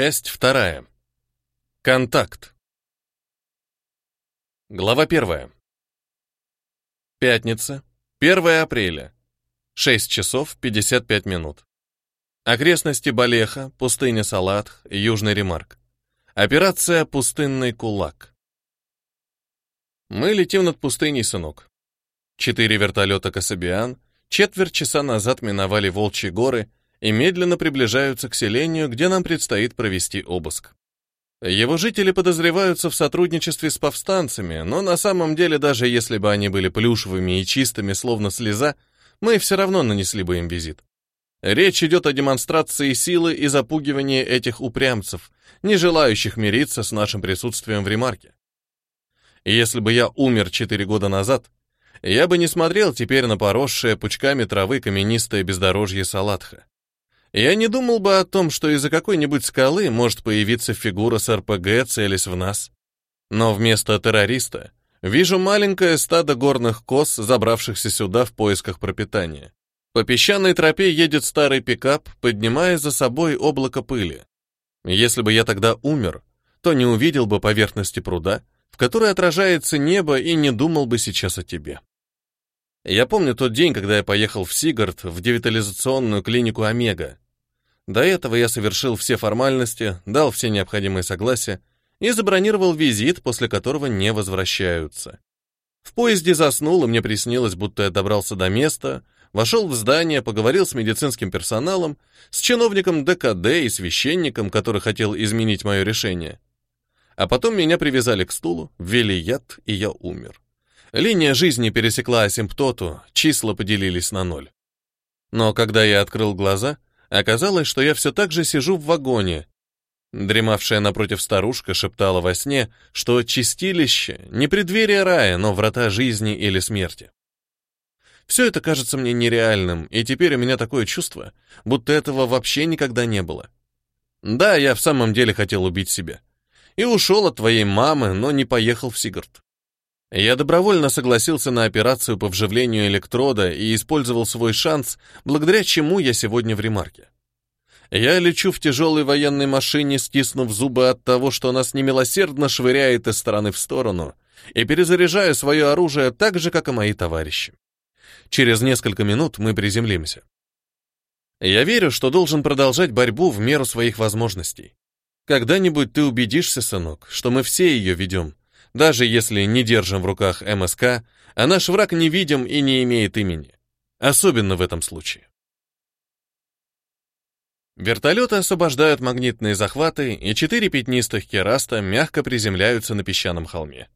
Часть вторая. Контакт. Глава первая. Пятница, 1 апреля, 6 часов 55 минут. Окрестности Балеха, пустыня Салатх, Южный Ремарк. Операция «Пустынный кулак». Мы летим над пустыней, сынок. Четыре вертолета Касабиан четверть часа назад миновали Волчьи горы — и медленно приближаются к селению, где нам предстоит провести обыск. Его жители подозреваются в сотрудничестве с повстанцами, но на самом деле даже если бы они были плюшевыми и чистыми, словно слеза, мы все равно нанесли бы им визит. Речь идет о демонстрации силы и запугивании этих упрямцев, не желающих мириться с нашим присутствием в ремарке. Если бы я умер четыре года назад, я бы не смотрел теперь на поросшее пучками травы каменистое бездорожье Салатха. Я не думал бы о том, что из-за какой-нибудь скалы может появиться фигура с РПГ, целясь в нас. Но вместо террориста вижу маленькое стадо горных коз, забравшихся сюда в поисках пропитания. По песчаной тропе едет старый пикап, поднимая за собой облако пыли. Если бы я тогда умер, то не увидел бы поверхности пруда, в которой отражается небо, и не думал бы сейчас о тебе. Я помню тот день, когда я поехал в Сигард, в девитализационную клинику Омега. До этого я совершил все формальности, дал все необходимые согласия и забронировал визит, после которого не возвращаются. В поезде заснул, и мне приснилось, будто я добрался до места, вошел в здание, поговорил с медицинским персоналом, с чиновником ДКД и священником, который хотел изменить мое решение. А потом меня привязали к стулу, ввели яд, и я умер. Линия жизни пересекла асимптоту, числа поделились на ноль. Но когда я открыл глаза — Оказалось, что я все так же сижу в вагоне. Дремавшая напротив старушка шептала во сне, что чистилище — не преддверие рая, но врата жизни или смерти. Все это кажется мне нереальным, и теперь у меня такое чувство, будто этого вообще никогда не было. Да, я в самом деле хотел убить себя. И ушел от твоей мамы, но не поехал в Сигард. Я добровольно согласился на операцию по вживлению электрода и использовал свой шанс, благодаря чему я сегодня в ремарке. Я лечу в тяжелой военной машине, стиснув зубы от того, что нас немилосердно швыряет из стороны в сторону, и перезаряжаю свое оружие так же, как и мои товарищи. Через несколько минут мы приземлимся. Я верю, что должен продолжать борьбу в меру своих возможностей. Когда-нибудь ты убедишься, сынок, что мы все ее ведем, даже если не держим в руках МСК, а наш враг невидим и не имеет имени. Особенно в этом случае. Вертолеты освобождают магнитные захваты, и четыре пятнистых кераста мягко приземляются на песчаном холме.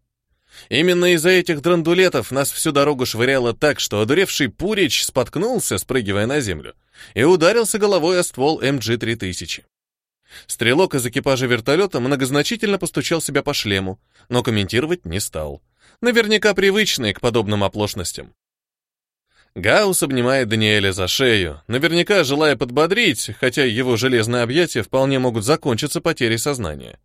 Именно из-за этих драндулетов нас всю дорогу швыряло так, что одуревший Пурич споткнулся, спрыгивая на землю, и ударился головой о ствол эм МГ-3000. Стрелок из экипажа вертолета многозначительно постучал себя по шлему, но комментировать не стал. Наверняка привычный к подобным оплошностям. Гаус обнимает Даниэля за шею, наверняка желая подбодрить, хотя его железные объятия вполне могут закончиться потерей сознания.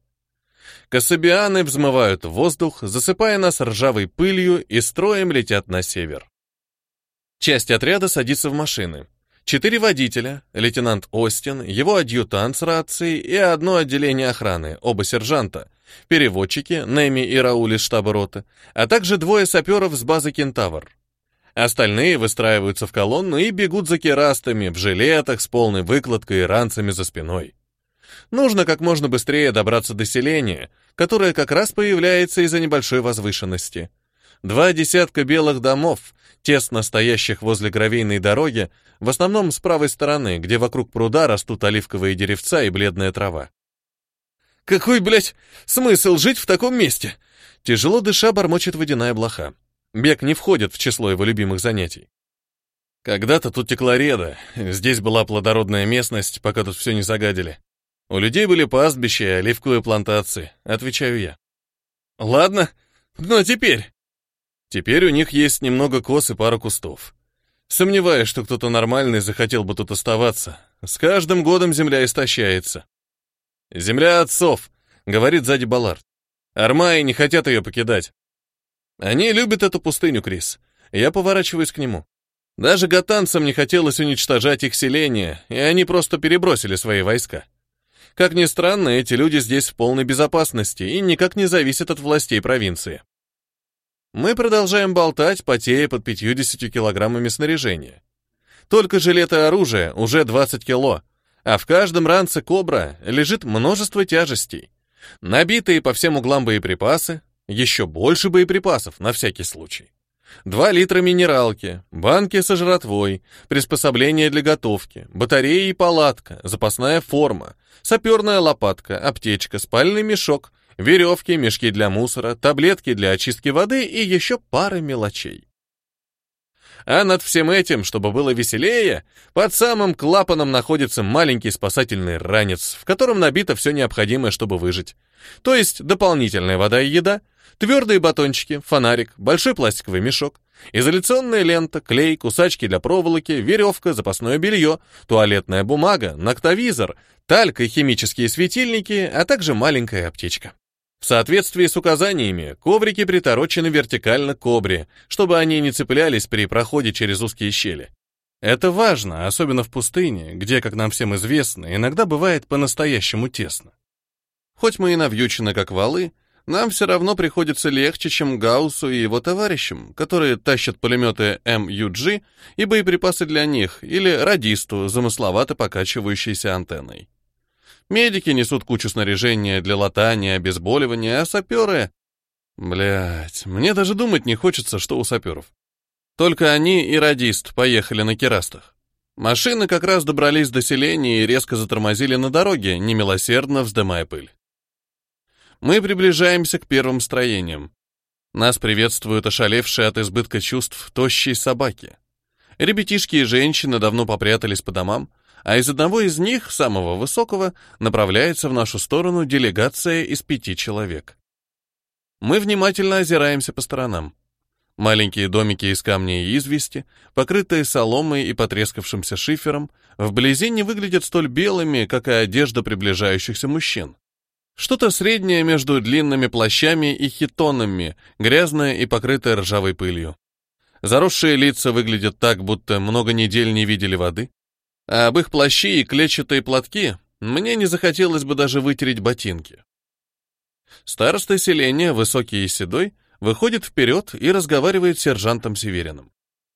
Кассабианы взмывают воздух, засыпая нас ржавой пылью и строем летят на север. Часть отряда садится в машины. Четыре водителя, лейтенант Остин, его адъютант с рацией и одно отделение охраны, оба сержанта, переводчики, Неми и Рауль из штаба роты, а также двое саперов с базы «Кентавр». Остальные выстраиваются в колонну и бегут за керастами, в жилетах с полной выкладкой и ранцами за спиной. Нужно как можно быстрее добраться до селения, которое как раз появляется из-за небольшой возвышенности. Два десятка белых домов, тесно стоящих возле гравийной дороги, в основном с правой стороны, где вокруг пруда растут оливковые деревца и бледная трава. «Какой, блядь, смысл жить в таком месте?» Тяжело дыша бормочет водяная блоха. Бег не входит в число его любимых занятий. Когда-то тут текла реда, здесь была плодородная местность, пока тут все не загадили. У людей были пастбища и оливковые плантации, отвечаю я. Ладно, но теперь... Теперь у них есть немного кос и пара кустов. Сомневаюсь, что кто-то нормальный захотел бы тут оставаться. С каждым годом земля истощается. «Земля отцов», — говорит сзади Баллард. «Армаи не хотят ее покидать». «Они любят эту пустыню, Крис. Я поворачиваюсь к нему. Даже гатанцам не хотелось уничтожать их селение, и они просто перебросили свои войска. Как ни странно, эти люди здесь в полной безопасности и никак не зависят от властей провинции. Мы продолжаем болтать, потея под 50 килограммами снаряжения. Только жилет и оружие уже 20 кило, а в каждом ранце «Кобра» лежит множество тяжестей. Набитые по всем углам боеприпасы, еще больше боеприпасов на всякий случай. Два литра минералки, банки со жратвой, приспособления для готовки, батареи и палатка, запасная форма, саперная лопатка, аптечка, спальный мешок, веревки, мешки для мусора, таблетки для очистки воды и еще пара мелочей. А над всем этим, чтобы было веселее, под самым клапаном находится маленький спасательный ранец, в котором набито все необходимое, чтобы выжить. То есть дополнительная вода и еда, твердые батончики, фонарик, большой пластиковый мешок, изоляционная лента, клей, кусачки для проволоки, веревка, запасное белье, туалетная бумага, ноктовизор, талька и химические светильники, а также маленькая аптечка. В соответствии с указаниями, коврики приторочены вертикально к кобре, чтобы они не цеплялись при проходе через узкие щели. Это важно, особенно в пустыне, где, как нам всем известно, иногда бывает по-настоящему тесно. Хоть мы и навьючены как валы, нам все равно приходится легче, чем Гауссу и его товарищам, которые тащат пулеметы МЮГ и боеприпасы для них, или радисту, замысловато покачивающейся антенной. Медики несут кучу снаряжения для латания, обезболивания, а саперы... Блять, мне даже думать не хочется, что у саперов. Только они и радист поехали на керастах. Машины как раз добрались до селения и резко затормозили на дороге, немилосердно вздымая пыль. Мы приближаемся к первым строениям. Нас приветствуют ошалевшие от избытка чувств тощие собаки. Ребятишки и женщины давно попрятались по домам, а из одного из них, самого высокого, направляется в нашу сторону делегация из пяти человек. Мы внимательно озираемся по сторонам. Маленькие домики из камня и извести, покрытые соломой и потрескавшимся шифером, вблизи не выглядят столь белыми, как и одежда приближающихся мужчин. Что-то среднее между длинными плащами и хитонами, грязное и покрытое ржавой пылью. Заросшие лица выглядят так, будто много недель не видели воды, Э, Об их плащи и клетчатые платки мне не захотелось бы даже вытереть ботинки. Староста селения, высокий и седой, выходит вперед и разговаривает с сержантом Севериным.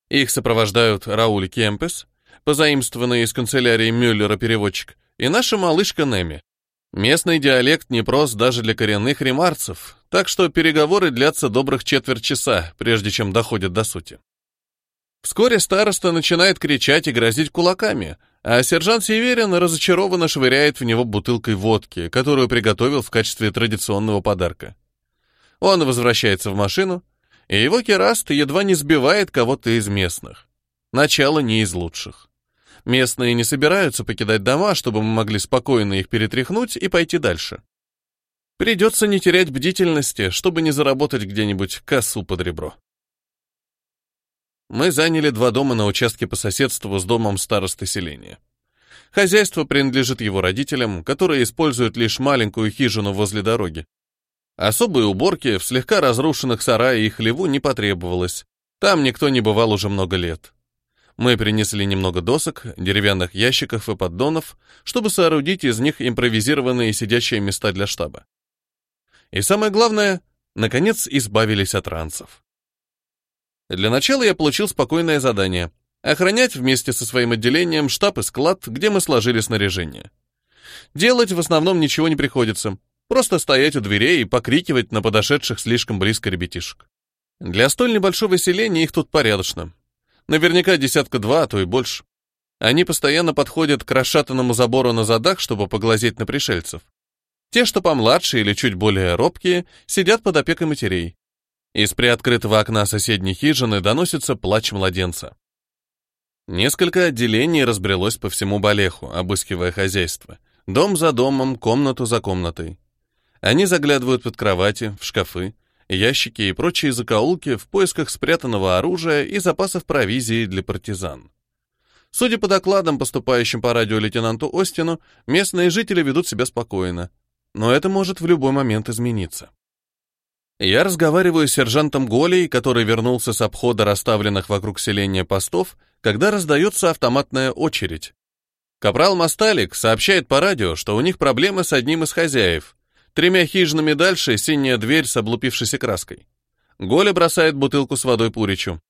Их сопровождают Рауль Кемпес, позаимствованный из канцелярии Мюллера переводчик, и наша малышка Неми. Местный диалект непрост даже для коренных ремарцев, так что переговоры длятся добрых четверть часа, прежде чем доходят до сути. Вскоре староста начинает кричать и грозить кулаками, а сержант Северин разочарованно швыряет в него бутылкой водки, которую приготовил в качестве традиционного подарка. Он возвращается в машину, и его кераст едва не сбивает кого-то из местных. Начало не из лучших. Местные не собираются покидать дома, чтобы мы могли спокойно их перетряхнуть и пойти дальше. Придется не терять бдительности, чтобы не заработать где-нибудь косу под ребро. Мы заняли два дома на участке по соседству с домом старосты селения. Хозяйство принадлежит его родителям, которые используют лишь маленькую хижину возле дороги. Особой уборки в слегка разрушенных сарае и хлеву не потребовалось. Там никто не бывал уже много лет. Мы принесли немного досок, деревянных ящиков и поддонов, чтобы соорудить из них импровизированные сидящие места для штаба. И самое главное, наконец избавились от ранцев. Для начала я получил спокойное задание — охранять вместе со своим отделением штаб и склад, где мы сложили снаряжение. Делать в основном ничего не приходится, просто стоять у дверей и покрикивать на подошедших слишком близко ребятишек. Для столь небольшого селения их тут порядочно. Наверняка десятка два, а то и больше. Они постоянно подходят к расшатанному забору на задах, чтобы поглазеть на пришельцев. Те, что помладше или чуть более робкие, сидят под опекой матерей. Из приоткрытого окна соседней хижины доносится плач младенца. Несколько отделений разбрелось по всему Балеху, обыскивая хозяйство. Дом за домом, комнату за комнатой. Они заглядывают под кровати, в шкафы, ящики и прочие закоулки в поисках спрятанного оружия и запасов провизии для партизан. Судя по докладам, поступающим по радио лейтенанту Остину, местные жители ведут себя спокойно. Но это может в любой момент измениться. Я разговариваю с сержантом Голей, который вернулся с обхода расставленных вокруг селения постов, когда раздается автоматная очередь. Капрал Масталик сообщает по радио, что у них проблемы с одним из хозяев. Тремя хижинами дальше синяя дверь с облупившейся краской. Голя бросает бутылку с водой Пуричу.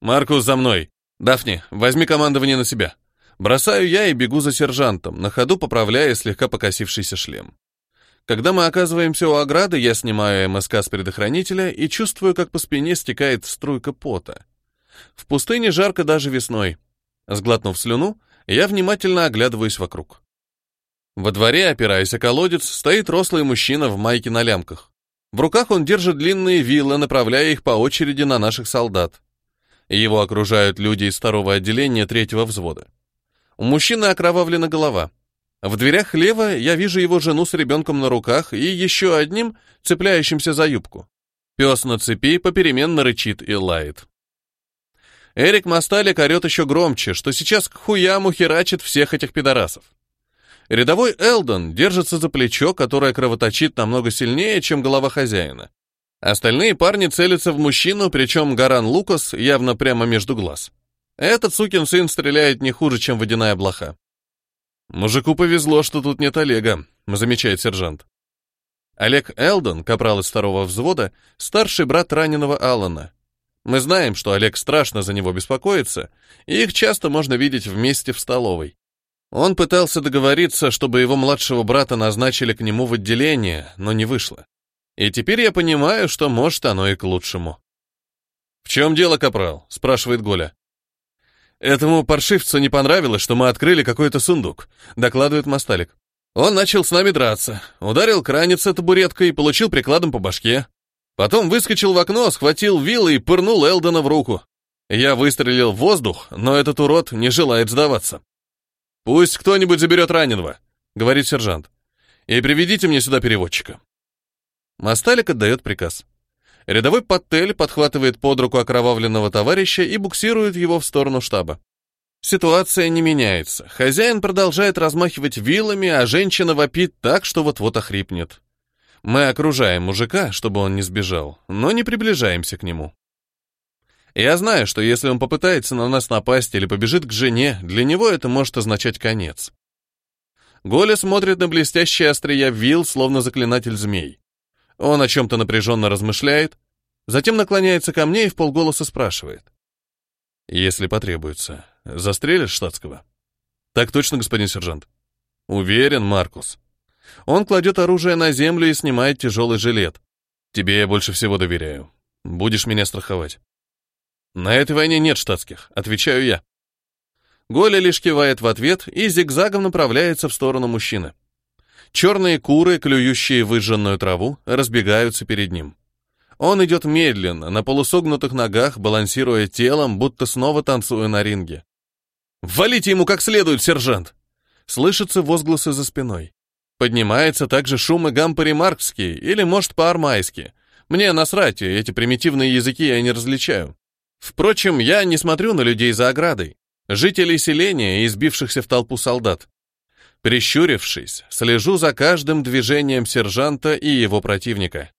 «Маркус, за мной! Дафни, возьми командование на себя!» Бросаю я и бегу за сержантом, на ходу поправляя слегка покосившийся шлем. Когда мы оказываемся у ограды, я снимаю МСК с предохранителя и чувствую, как по спине стекает струйка пота. В пустыне жарко даже весной. Сглотнув слюну, я внимательно оглядываюсь вокруг. Во дворе, опираясь о колодец, стоит рослый мужчина в майке на лямках. В руках он держит длинные вилы, направляя их по очереди на наших солдат. Его окружают люди из второго отделения третьего взвода. У мужчины окровавлена голова — в дверях лево я вижу его жену с ребенком на руках и еще одним, цепляющимся за юбку. Пес на цепи попеременно рычит и лает. Эрик Масталик орет еще громче, что сейчас к хуям ухерачит всех этих пидорасов. Рядовой Элдон держится за плечо, которое кровоточит намного сильнее, чем голова хозяина. Остальные парни целятся в мужчину, причем Гаран Лукас явно прямо между глаз. Этот сукин сын стреляет не хуже, чем водяная блоха. «Мужику повезло, что тут нет Олега», — замечает сержант. Олег Элден, капрал из второго взвода, старший брат раненого Алана. Мы знаем, что Олег страшно за него беспокоится, и их часто можно видеть вместе в столовой. Он пытался договориться, чтобы его младшего брата назначили к нему в отделение, но не вышло. И теперь я понимаю, что может оно и к лучшему. «В чем дело, капрал?» — спрашивает Голя. Этому паршивцу не понравилось, что мы открыли какой-то сундук, докладывает Масталик. Он начал с нами драться, ударил кранец табуреткой и получил прикладом по башке. Потом выскочил в окно, схватил вилы и пырнул Элдена в руку. Я выстрелил в воздух, но этот урод не желает сдаваться. «Пусть кто-нибудь заберет раненого», — говорит сержант. «И приведите мне сюда переводчика». Масталик отдает приказ. Рядовой Паттель подхватывает под руку окровавленного товарища и буксирует его в сторону штаба. Ситуация не меняется. Хозяин продолжает размахивать вилами, а женщина вопит так, что вот-вот охрипнет. Мы окружаем мужика, чтобы он не сбежал, но не приближаемся к нему. Я знаю, что если он попытается на нас напасть или побежит к жене, для него это может означать конец. Голя смотрит на блестящие острия вил, словно заклинатель змей. Он о чем-то напряженно размышляет, затем наклоняется ко мне и в полголоса спрашивает. «Если потребуется, застрелишь штатского?» «Так точно, господин сержант». «Уверен, Маркус». Он кладет оружие на землю и снимает тяжелый жилет. «Тебе я больше всего доверяю. Будешь меня страховать». «На этой войне нет штатских», — отвечаю я. Голя лишь кивает в ответ и зигзагом направляется в сторону мужчины. Черные куры, клюющие выжженную траву, разбегаются перед ним. Он идет медленно, на полусогнутых ногах, балансируя телом, будто снова танцуя на ринге. «Валите ему как следует, сержант!» Слышатся возгласы за спиной. Поднимается также шум и гам по-ремаркски, или, может, по-армайски. Мне насрать, эти примитивные языки я не различаю. Впрочем, я не смотрю на людей за оградой, жителей селения, избившихся в толпу солдат. Прищурившись, слежу за каждым движением сержанта и его противника.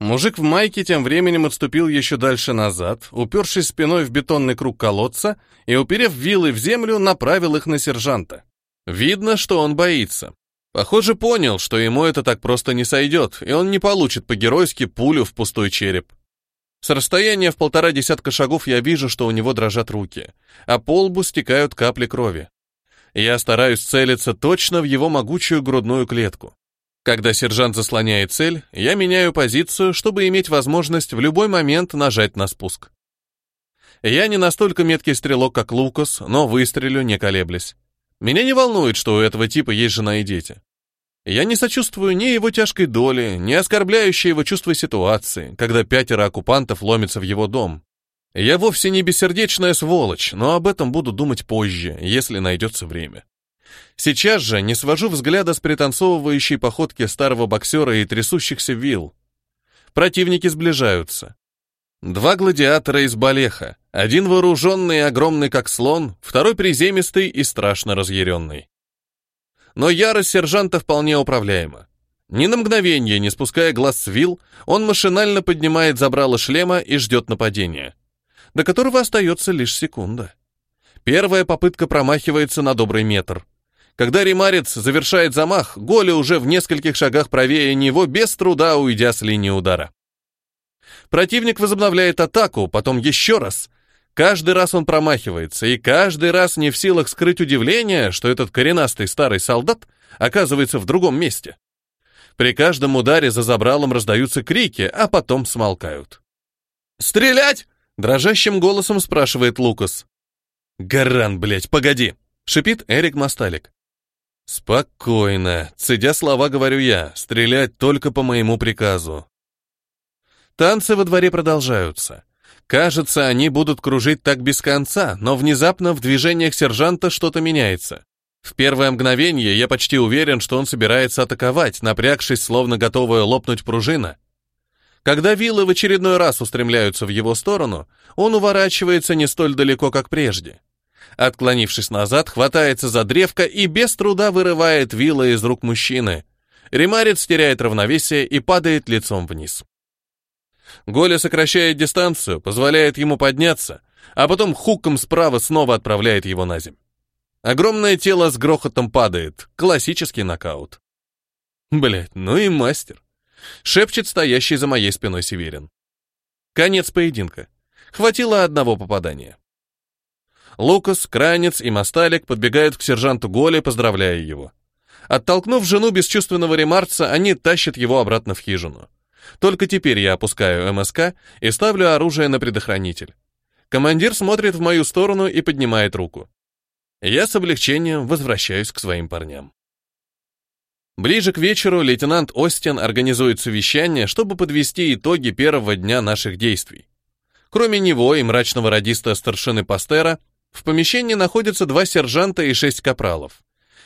Мужик в майке тем временем отступил еще дальше назад, упершись спиной в бетонный круг колодца и, уперев вилы в землю, направил их на сержанта. Видно, что он боится. Похоже, понял, что ему это так просто не сойдет, и он не получит по-геройски пулю в пустой череп. С расстояния в полтора десятка шагов я вижу, что у него дрожат руки, а по лбу стекают капли крови. Я стараюсь целиться точно в его могучую грудную клетку. Когда сержант заслоняет цель, я меняю позицию, чтобы иметь возможность в любой момент нажать на спуск. Я не настолько меткий стрелок, как Лукас, но выстрелю, не колеблясь. Меня не волнует, что у этого типа есть жена и дети. Я не сочувствую ни его тяжкой доли, ни оскорбляющей его чувство ситуации, когда пятеро оккупантов ломятся в его дом. Я вовсе не бессердечная сволочь, но об этом буду думать позже, если найдется время. Сейчас же не свожу взгляда с пританцовывающей походки старого боксера и трясущихся вил. Противники сближаются. Два гладиатора из Балеха, один вооруженный и огромный как слон, второй приземистый и страшно разъяренный. Но ярость сержанта вполне управляема. Ни на мгновение, не спуская глаз с вил, он машинально поднимает забрало шлема и ждет нападения до которого остается лишь секунда. Первая попытка промахивается на добрый метр. Когда ремарец завершает замах, Голи уже в нескольких шагах правее него, без труда уйдя с линии удара. Противник возобновляет атаку, потом еще раз. Каждый раз он промахивается, и каждый раз не в силах скрыть удивление, что этот коренастый старый солдат оказывается в другом месте. При каждом ударе за забралом раздаются крики, а потом смолкают. «Стрелять!» Дрожащим голосом спрашивает Лукас. «Гаран, блядь, погоди!» — шипит Эрик Масталик. «Спокойно. Цедя слова, говорю я. Стрелять только по моему приказу». Танцы во дворе продолжаются. Кажется, они будут кружить так без конца, но внезапно в движениях сержанта что-то меняется. В первое мгновение я почти уверен, что он собирается атаковать, напрягшись, словно готовая лопнуть пружина. Когда вилы в очередной раз устремляются в его сторону, он уворачивается не столь далеко, как прежде. Отклонившись назад, хватается за древко и без труда вырывает вилы из рук мужчины. Ремарец теряет равновесие и падает лицом вниз. Голя сокращает дистанцию, позволяет ему подняться, а потом хуком справа снова отправляет его на землю. Огромное тело с грохотом падает. Классический нокаут. Блять, ну и мастер. Шепчет стоящий за моей спиной Северин. Конец поединка. Хватило одного попадания. Лукас, Кранец и Мосталик подбегают к сержанту Голи, поздравляя его. Оттолкнув жену бесчувственного ремарца, они тащат его обратно в хижину. Только теперь я опускаю МСК и ставлю оружие на предохранитель. Командир смотрит в мою сторону и поднимает руку. Я с облегчением возвращаюсь к своим парням. Ближе к вечеру лейтенант Остин организует совещание, чтобы подвести итоги первого дня наших действий. Кроме него и мрачного радиста старшины Пастера, в помещении находятся два сержанта и шесть капралов.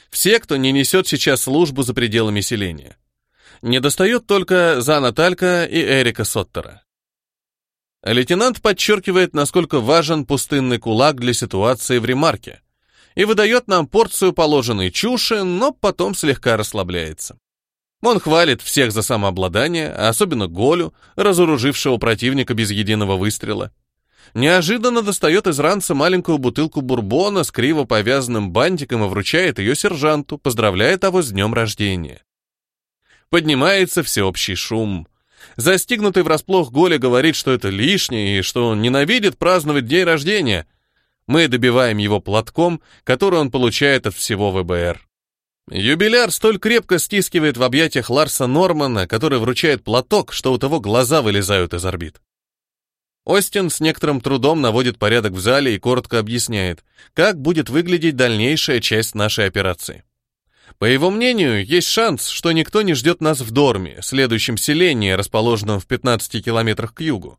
Все, кто не несет сейчас службу за пределами селения. недостает только Зана Талька и Эрика Соттера. Лейтенант подчеркивает, насколько важен пустынный кулак для ситуации в ремарке – и выдает нам порцию положенной чуши, но потом слегка расслабляется. Он хвалит всех за самообладание, особенно Голю, разоружившего противника без единого выстрела. Неожиданно достает из ранца маленькую бутылку бурбона с криво повязанным бантиком и вручает ее сержанту, поздравляя того с днем рождения. Поднимается всеобщий шум. Застигнутый врасплох Голя говорит, что это лишнее и что он ненавидит праздновать день рождения — мы добиваем его платком, который он получает от всего ВБР. Юбиляр столь крепко стискивает в объятиях Ларса Нормана, который вручает платок, что у того глаза вылезают из орбит. Остин с некоторым трудом наводит порядок в зале и коротко объясняет, как будет выглядеть дальнейшая часть нашей операции. По его мнению, есть шанс, что никто не ждет нас в Дорме, следующем селении, расположенном в 15 километрах к югу.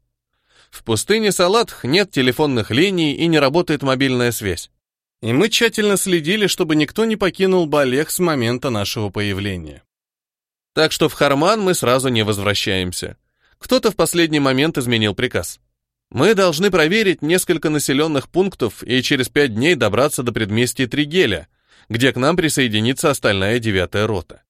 В пустыне Салатх нет телефонных линий и не работает мобильная связь. И мы тщательно следили, чтобы никто не покинул Балех с момента нашего появления. Так что в Харман мы сразу не возвращаемся. Кто-то в последний момент изменил приказ. Мы должны проверить несколько населенных пунктов и через пять дней добраться до предместья Тригеля, где к нам присоединится остальная девятая рота.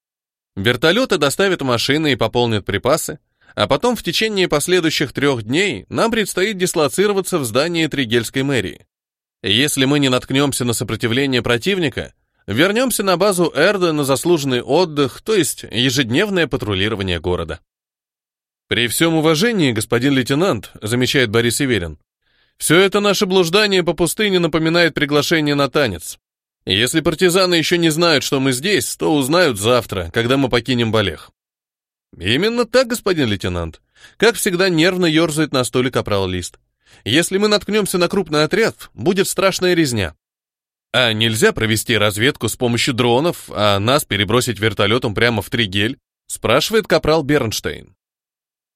Вертолеты доставят машины и пополнят припасы, а потом в течение последующих трех дней нам предстоит дислоцироваться в здании Тригельской мэрии. Если мы не наткнемся на сопротивление противника, вернемся на базу Эрда на заслуженный отдых, то есть ежедневное патрулирование города. При всем уважении, господин лейтенант, замечает Борис Иверин, все это наше блуждание по пустыне напоминает приглашение на танец. Если партизаны еще не знают, что мы здесь, то узнают завтра, когда мы покинем Балех. Именно так, господин лейтенант. Как всегда, нервно ерзает на столик капрал Лист. Если мы наткнемся на крупный отряд, будет страшная резня. А нельзя провести разведку с помощью дронов, а нас перебросить вертолетом прямо в Тригель? Спрашивает капрал Бернштейн.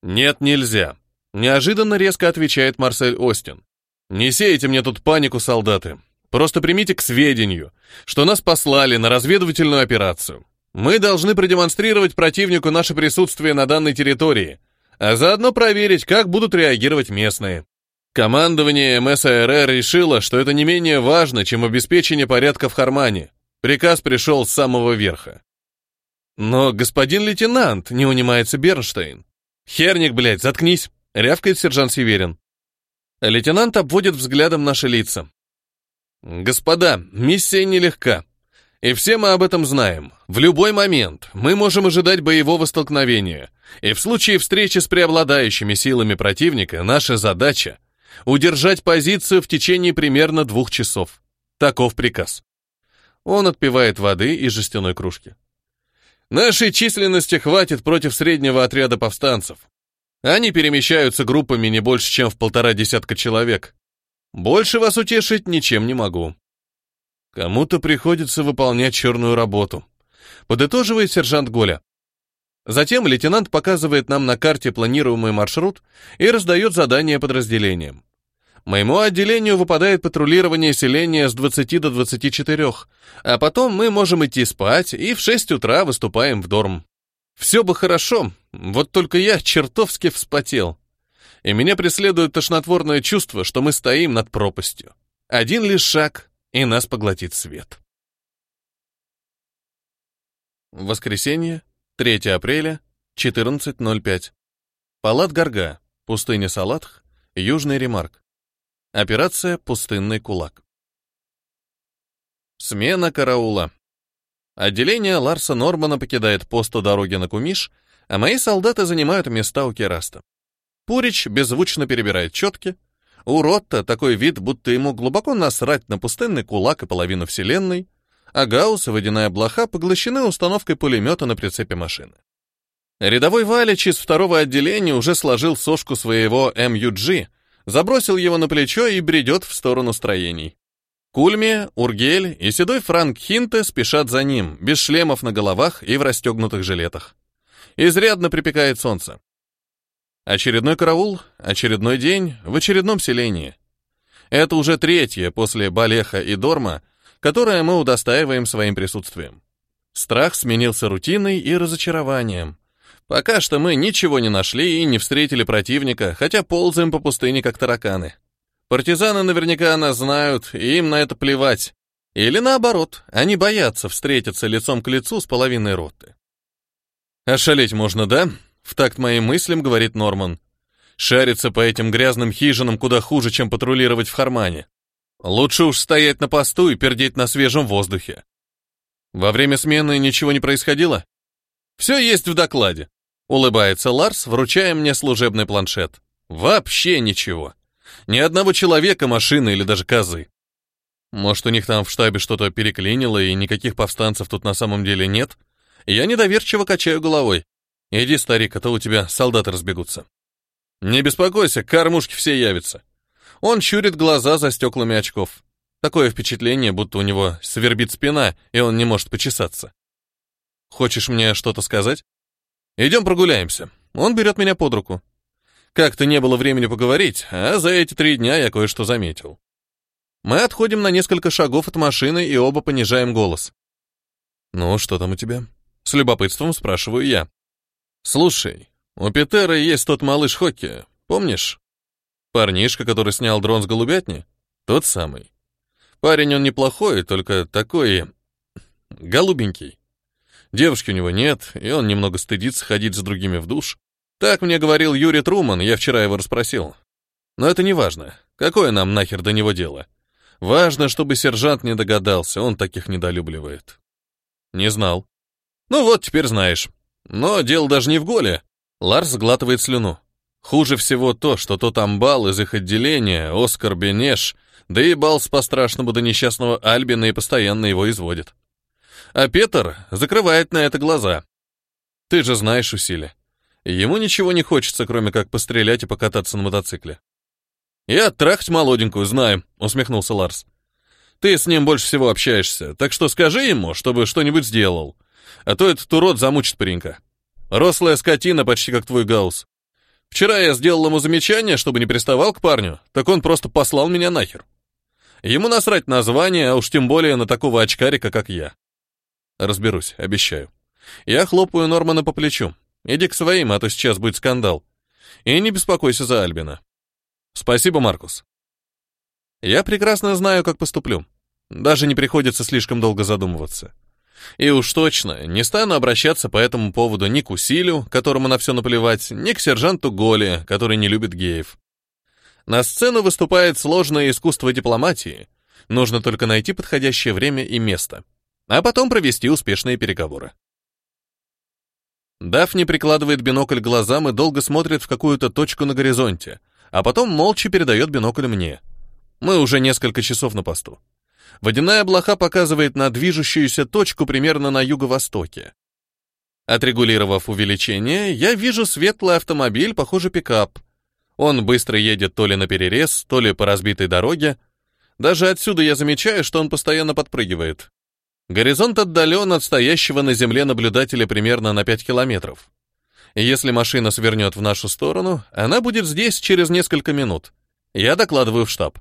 Нет, нельзя. Неожиданно резко отвечает Марсель Остин. Не сейте мне тут панику, солдаты. Просто примите к сведению, что нас послали на разведывательную операцию. Мы должны продемонстрировать противнику наше присутствие на данной территории, а заодно проверить, как будут реагировать местные. Командование МСРР решило, что это не менее важно, чем обеспечение порядка в Хармане. Приказ пришел с самого верха. Но, господин лейтенант, не унимается Бернштейн. Херник, блядь, заткнись, рявкает сержант Северин. Лейтенант обводит взглядом наши лица. Господа, миссия нелегка. И все мы об этом знаем. В любой момент мы можем ожидать боевого столкновения. И в случае встречи с преобладающими силами противника наша задача — удержать позицию в течение примерно двух часов. Таков приказ. Он отпивает воды из жестяной кружки. Нашей численности хватит против среднего отряда повстанцев. Они перемещаются группами не больше, чем в полтора десятка человек. Больше вас утешить ничем не могу. Кому-то приходится выполнять черную работу. Подытоживает сержант Голя. Затем лейтенант показывает нам на карте планируемый маршрут и раздает задание подразделениям. Моему отделению выпадает патрулирование селения с 20 до 24, а потом мы можем идти спать и в 6 утра выступаем в дорм. Все бы хорошо, вот только я чертовски вспотел. И меня преследует тошнотворное чувство, что мы стоим над пропастью. Один лишь шаг, и нас поглотит свет. Воскресенье, 3 апреля, 14.05. Палат Гарга, пустыня Салатх, Южный Ремарк. Операция «Пустынный кулак». Смена караула. Отделение Ларса Нормана покидает пост у дороги на Кумиш, а мои солдаты занимают места у Кераста. Пурич беззвучно перебирает четки, у Ротта такой вид, будто ему глубоко насрать на пустынный кулак и половину вселенной, а Гаусс и водяная блоха поглощены установкой пулемета на прицепе машины. Рядовой Валич из второго отделения уже сложил сошку своего эм МЮГ, забросил его на плечо и бредет в сторону строений. Кульми, Ургель и седой Франк Хинте спешат за ним, без шлемов на головах и в расстегнутых жилетах. Изрядно припекает солнце. Очередной караул, очередной день в очередном селении. Это уже третье после Балеха и Дорма, которое мы удостаиваем своим присутствием. Страх сменился рутиной и разочарованием. Пока что мы ничего не нашли и не встретили противника, хотя ползаем по пустыне как тараканы. Партизаны наверняка нас знают, и им на это плевать. Или наоборот, они боятся встретиться лицом к лицу с половиной роты. Ошалеть можно, да? В такт моим мыслям говорит Норман. Шариться по этим грязным хижинам куда хуже, чем патрулировать в Хармане. Лучше уж стоять на посту и пердеть на свежем воздухе. Во время смены ничего не происходило? Все есть в докладе. Улыбается Ларс, вручая мне служебный планшет. Вообще ничего. Ни одного человека, машины или даже козы. Может, у них там в штабе что-то переклинило и никаких повстанцев тут на самом деле нет? Я недоверчиво качаю головой. Иди, старик, а то у тебя солдаты разбегутся. Не беспокойся, кормушки все явятся. Он щурит глаза за стеклами очков. Такое впечатление, будто у него свербит спина, и он не может почесаться. Хочешь мне что-то сказать? Идем прогуляемся. Он берет меня под руку. Как-то не было времени поговорить, а за эти три дня я кое-что заметил. Мы отходим на несколько шагов от машины и оба понижаем голос. «Ну, что там у тебя?» С любопытством спрашиваю я. «Слушай, у Петера есть тот малыш Хокки, помнишь? Парнишка, который снял дрон с голубятни? Тот самый. Парень он неплохой, только такой... голубенький. Девушки у него нет, и он немного стыдится ходить с другими в душ. Так мне говорил Юрий Труман, я вчера его расспросил. Но это не важно. Какое нам нахер до него дело? Важно, чтобы сержант не догадался, он таких недолюбливает». «Не знал». «Ну вот, теперь знаешь. Но дело даже не в голе. Ларс сглатывает слюну. Хуже всего то, что тот амбал из их отделения, Оскар Бенеш, да и Балс по-страшному до несчастного Альбина и постоянно его изводит. А Петр закрывает на это глаза. Ты же знаешь усилия. Ему ничего не хочется, кроме как пострелять и покататься на мотоцикле. «Я трахть молоденькую знаю», — усмехнулся Ларс. «Ты с ним больше всего общаешься, так что скажи ему, чтобы что-нибудь сделал а то этот урод замучит паренька. Рослая скотина, почти как твой Гаус. Вчера я сделал ему замечание, чтобы не приставал к парню, так он просто послал меня нахер. Ему насрать на звание, а уж тем более на такого очкарика, как я. Разберусь, обещаю. Я хлопаю Нормана по плечу. Иди к своим, а то сейчас будет скандал. И не беспокойся за Альбина. Спасибо, Маркус. Я прекрасно знаю, как поступлю. Даже не приходится слишком долго задумываться. И уж точно, не стану обращаться по этому поводу ни к Усилю, которому на все наплевать, ни к сержанту Голи, который не любит геев. На сцену выступает сложное искусство дипломатии. Нужно только найти подходящее время и место, а потом провести успешные переговоры. Дафни прикладывает бинокль глазам и долго смотрит в какую-то точку на горизонте, а потом молча передает бинокль мне. Мы уже несколько часов на посту. Водяная блоха показывает на движущуюся точку примерно на юго-востоке. Отрегулировав увеличение, я вижу светлый автомобиль, похоже, пикап. Он быстро едет то ли на перерез, то ли по разбитой дороге. Даже отсюда я замечаю, что он постоянно подпрыгивает. Горизонт отдален от стоящего на земле наблюдателя примерно на 5 километров. Если машина свернет в нашу сторону, она будет здесь через несколько минут. Я докладываю в штаб.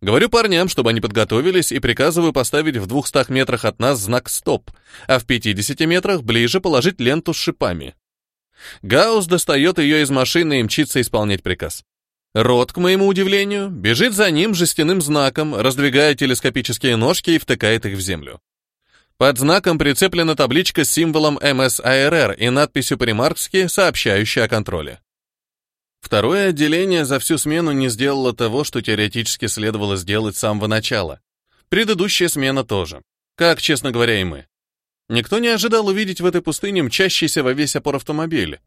Говорю парням, чтобы они подготовились, и приказываю поставить в 200 метрах от нас знак «Стоп», а в 50 метрах ближе положить ленту с шипами. Гаус достает ее из машины и мчится исполнять приказ. Рот, к моему удивлению, бежит за ним жестяным знаком, раздвигая телескопические ножки и втыкает их в землю. Под знаком прицеплена табличка с символом МСАРР и надписью по-ремаркски, сообщающая о контроле. Второе отделение за всю смену не сделало того, что теоретически следовало сделать с самого начала. Предыдущая смена тоже. Как, честно говоря, и мы. Никто не ожидал увидеть в этой пустыне мчащийся во весь опор автомобиля.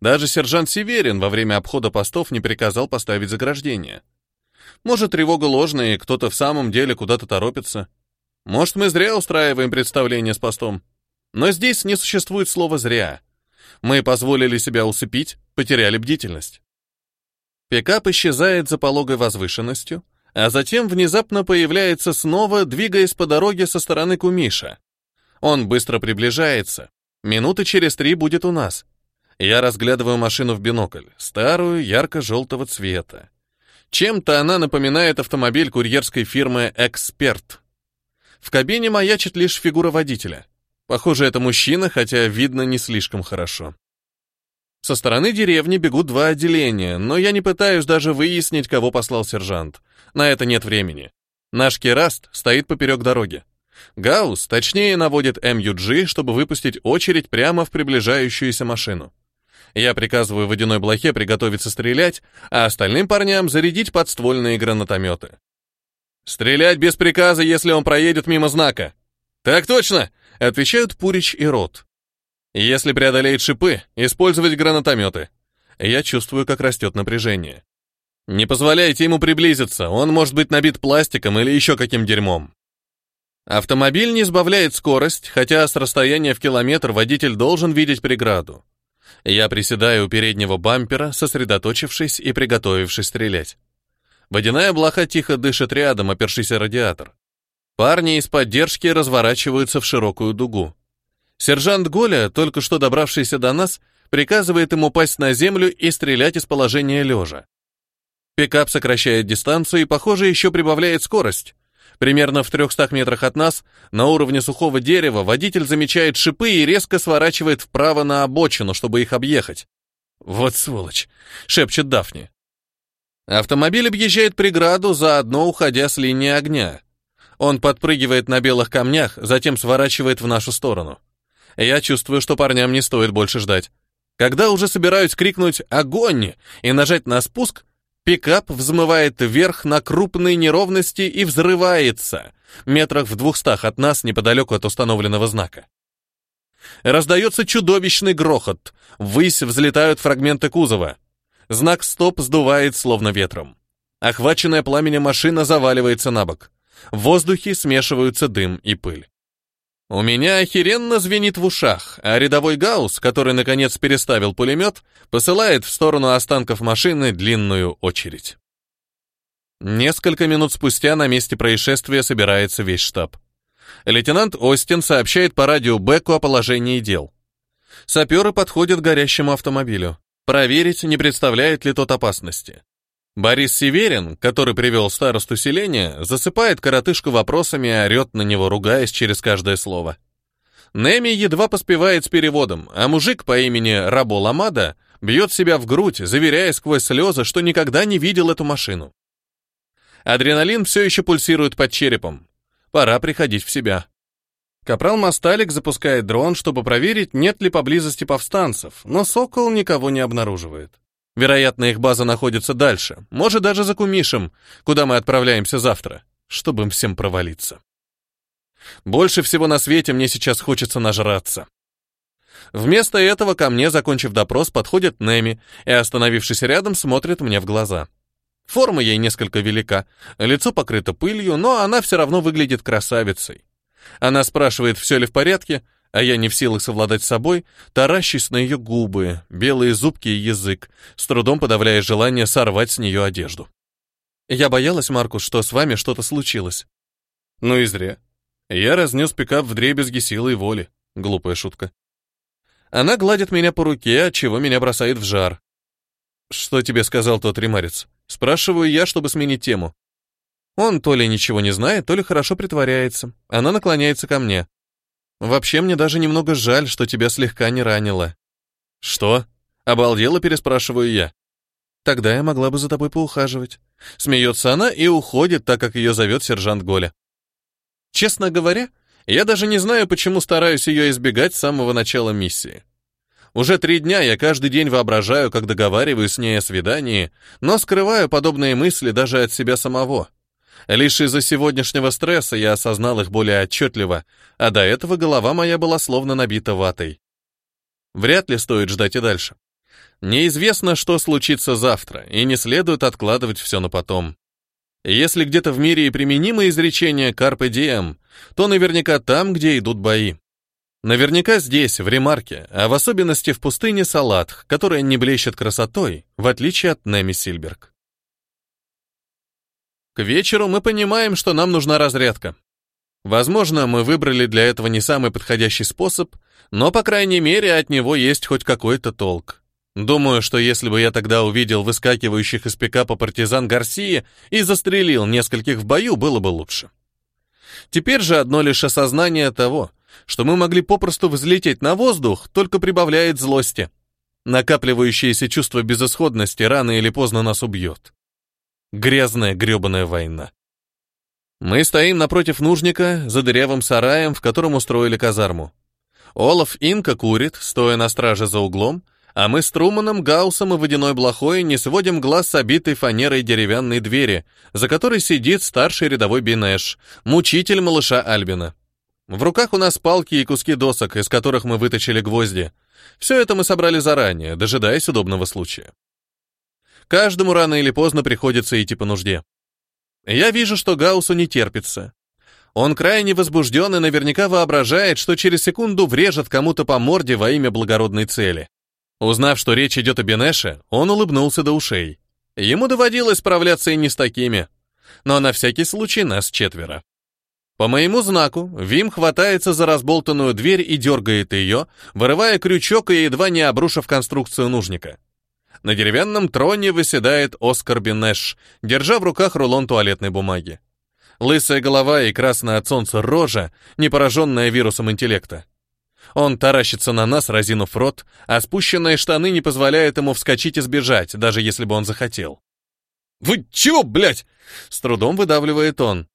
Даже сержант Северин во время обхода постов не приказал поставить заграждение. Может, тревога ложная, и кто-то в самом деле куда-то торопится. Может, мы зря устраиваем представление с постом. Но здесь не существует слова «зря». Мы позволили себя усыпить, потеряли бдительность. Пикап исчезает за пологой возвышенностью, а затем внезапно появляется снова, двигаясь по дороге со стороны Кумиша. Он быстро приближается. Минуты через три будет у нас. Я разглядываю машину в бинокль, старую, ярко-желтого цвета. Чем-то она напоминает автомобиль курьерской фирмы «Эксперт». В кабине маячит лишь фигура водителя. Похоже, это мужчина, хотя видно не слишком хорошо. Со стороны деревни бегут два отделения, но я не пытаюсь даже выяснить, кого послал сержант. На это нет времени. Наш кераст стоит поперек дороги. Гаус, точнее, наводит МЮГ, чтобы выпустить очередь прямо в приближающуюся машину. Я приказываю водяной блохе приготовиться стрелять, а остальным парням зарядить подствольные гранатометы. «Стрелять без приказа, если он проедет мимо знака!» «Так точно!» — отвечают Пурич и Рот. Если преодолеет шипы, использовать гранатометы. Я чувствую, как растет напряжение. Не позволяйте ему приблизиться, он может быть набит пластиком или еще каким дерьмом. Автомобиль не сбавляет скорость, хотя с расстояния в километр водитель должен видеть преграду. Я приседаю у переднего бампера, сосредоточившись и приготовившись стрелять. Водяная блоха тихо дышит рядом, опершись о радиатор. Парни из поддержки разворачиваются в широкую дугу. Сержант Голя, только что добравшийся до нас, приказывает ему пасть на землю и стрелять из положения лежа. Пикап сокращает дистанцию и, похоже, еще прибавляет скорость. Примерно в 300 метрах от нас, на уровне сухого дерева, водитель замечает шипы и резко сворачивает вправо на обочину, чтобы их объехать. «Вот сволочь!» — шепчет Дафни. Автомобиль объезжает преграду, заодно уходя с линии огня. Он подпрыгивает на белых камнях, затем сворачивает в нашу сторону. Я чувствую, что парням не стоит больше ждать. Когда уже собираюсь крикнуть «Огонь!» и нажать на спуск, пикап взмывает вверх на крупные неровности и взрывается, метрах в двухстах от нас неподалеку от установленного знака. Раздается чудовищный грохот, ввысь взлетают фрагменты кузова. Знак «Стоп» сдувает словно ветром. Охваченная пламенем машина заваливается на бок. В воздухе смешиваются дым и пыль. У меня охеренно звенит в ушах, а рядовой Гаус, который наконец переставил пулемет, посылает в сторону останков машины длинную очередь. Несколько минут спустя на месте происшествия собирается весь штаб. Лейтенант Остин сообщает по радио Беку о положении дел. Саперы подходят к горящему автомобилю. Проверить, не представляет ли тот опасности. Борис Северин, который привел старосту селения, засыпает коротышку вопросами а и орет на него, ругаясь через каждое слово. Неми едва поспевает с переводом, а мужик по имени Рабо Ламада бьет себя в грудь, заверяя сквозь слезы, что никогда не видел эту машину. Адреналин все еще пульсирует под черепом. Пора приходить в себя. Капрал Масталик запускает дрон, чтобы проверить, нет ли поблизости повстанцев, но Сокол никого не обнаруживает. Вероятно, их база находится дальше, может, даже за Кумишем, куда мы отправляемся завтра, чтобы им всем провалиться. Больше всего на свете мне сейчас хочется нажраться. Вместо этого ко мне, закончив допрос, подходит Неми и, остановившись рядом, смотрит мне в глаза. Форма ей несколько велика, лицо покрыто пылью, но она все равно выглядит красавицей. Она спрашивает, все ли в порядке, а я не в силах совладать с собой, таращусь на ее губы, белые зубки и язык, с трудом подавляя желание сорвать с нее одежду. Я боялась, Маркус, что с вами что-то случилось. Ну и зря. Я разнес пикап в дребезги силы и воли. Глупая шутка. Она гладит меня по руке, от чего меня бросает в жар. Что тебе сказал тот ремарец? Спрашиваю я, чтобы сменить тему. Он то ли ничего не знает, то ли хорошо притворяется. Она наклоняется ко мне. Вообще мне даже немного жаль, что тебя слегка не ранило. Что? Обалдела, переспрашиваю я. Тогда я могла бы за тобой поухаживать. Смеется она и уходит, так как ее зовет сержант Голя. Честно говоря, я даже не знаю, почему стараюсь ее избегать с самого начала миссии. Уже три дня я каждый день воображаю, как договариваюсь с ней о свидании, но скрываю подобные мысли даже от себя самого — Лишь из-за сегодняшнего стресса я осознал их более отчетливо, а до этого голова моя была словно набита ватой. Вряд ли стоит ждать и дальше. Неизвестно, что случится завтра, и не следует откладывать все на потом. Если где-то в мире и применимо изречение «карпе диэм», то наверняка там, где идут бои. Наверняка здесь, в Ремарке, а в особенности в пустыне Салатх, которая не блещет красотой, в отличие от Неми Сильберг. К вечеру мы понимаем, что нам нужна разрядка. Возможно, мы выбрали для этого не самый подходящий способ, но, по крайней мере, от него есть хоть какой-то толк. Думаю, что если бы я тогда увидел выскакивающих из пикапа партизан Гарсии и застрелил нескольких в бою, было бы лучше. Теперь же одно лишь осознание того, что мы могли попросту взлететь на воздух, только прибавляет злости. Накапливающееся чувство безысходности рано или поздно нас убьет. Грязная грёбаная война. Мы стоим напротив нужника, за дырявым сараем, в котором устроили казарму. Олаф Инка курит, стоя на страже за углом, а мы с Труманом, Гаусом и Водяной Блохой не сводим глаз с обитой фанерой деревянной двери, за которой сидит старший рядовой Бинеш, мучитель малыша Альбина. В руках у нас палки и куски досок, из которых мы выточили гвозди. Все это мы собрали заранее, дожидаясь удобного случая. Каждому рано или поздно приходится идти по нужде. Я вижу, что Гаусу не терпится. Он крайне возбужден и наверняка воображает, что через секунду врежет кому-то по морде во имя благородной цели. Узнав, что речь идет о Бенеше, он улыбнулся до ушей. Ему доводилось справляться и не с такими. Но на всякий случай нас четверо. По моему знаку, Вим хватается за разболтанную дверь и дергает ее, вырывая крючок и едва не обрушив конструкцию нужника. На деревянном троне выседает Оскар Бенеш, держа в руках рулон туалетной бумаги. Лысая голова и красная от солнца рожа, не пораженная вирусом интеллекта. Он таращится на нас, разинув рот, а спущенные штаны не позволяют ему вскочить и сбежать, даже если бы он захотел. «Вы чего, блядь?» — с трудом выдавливает он.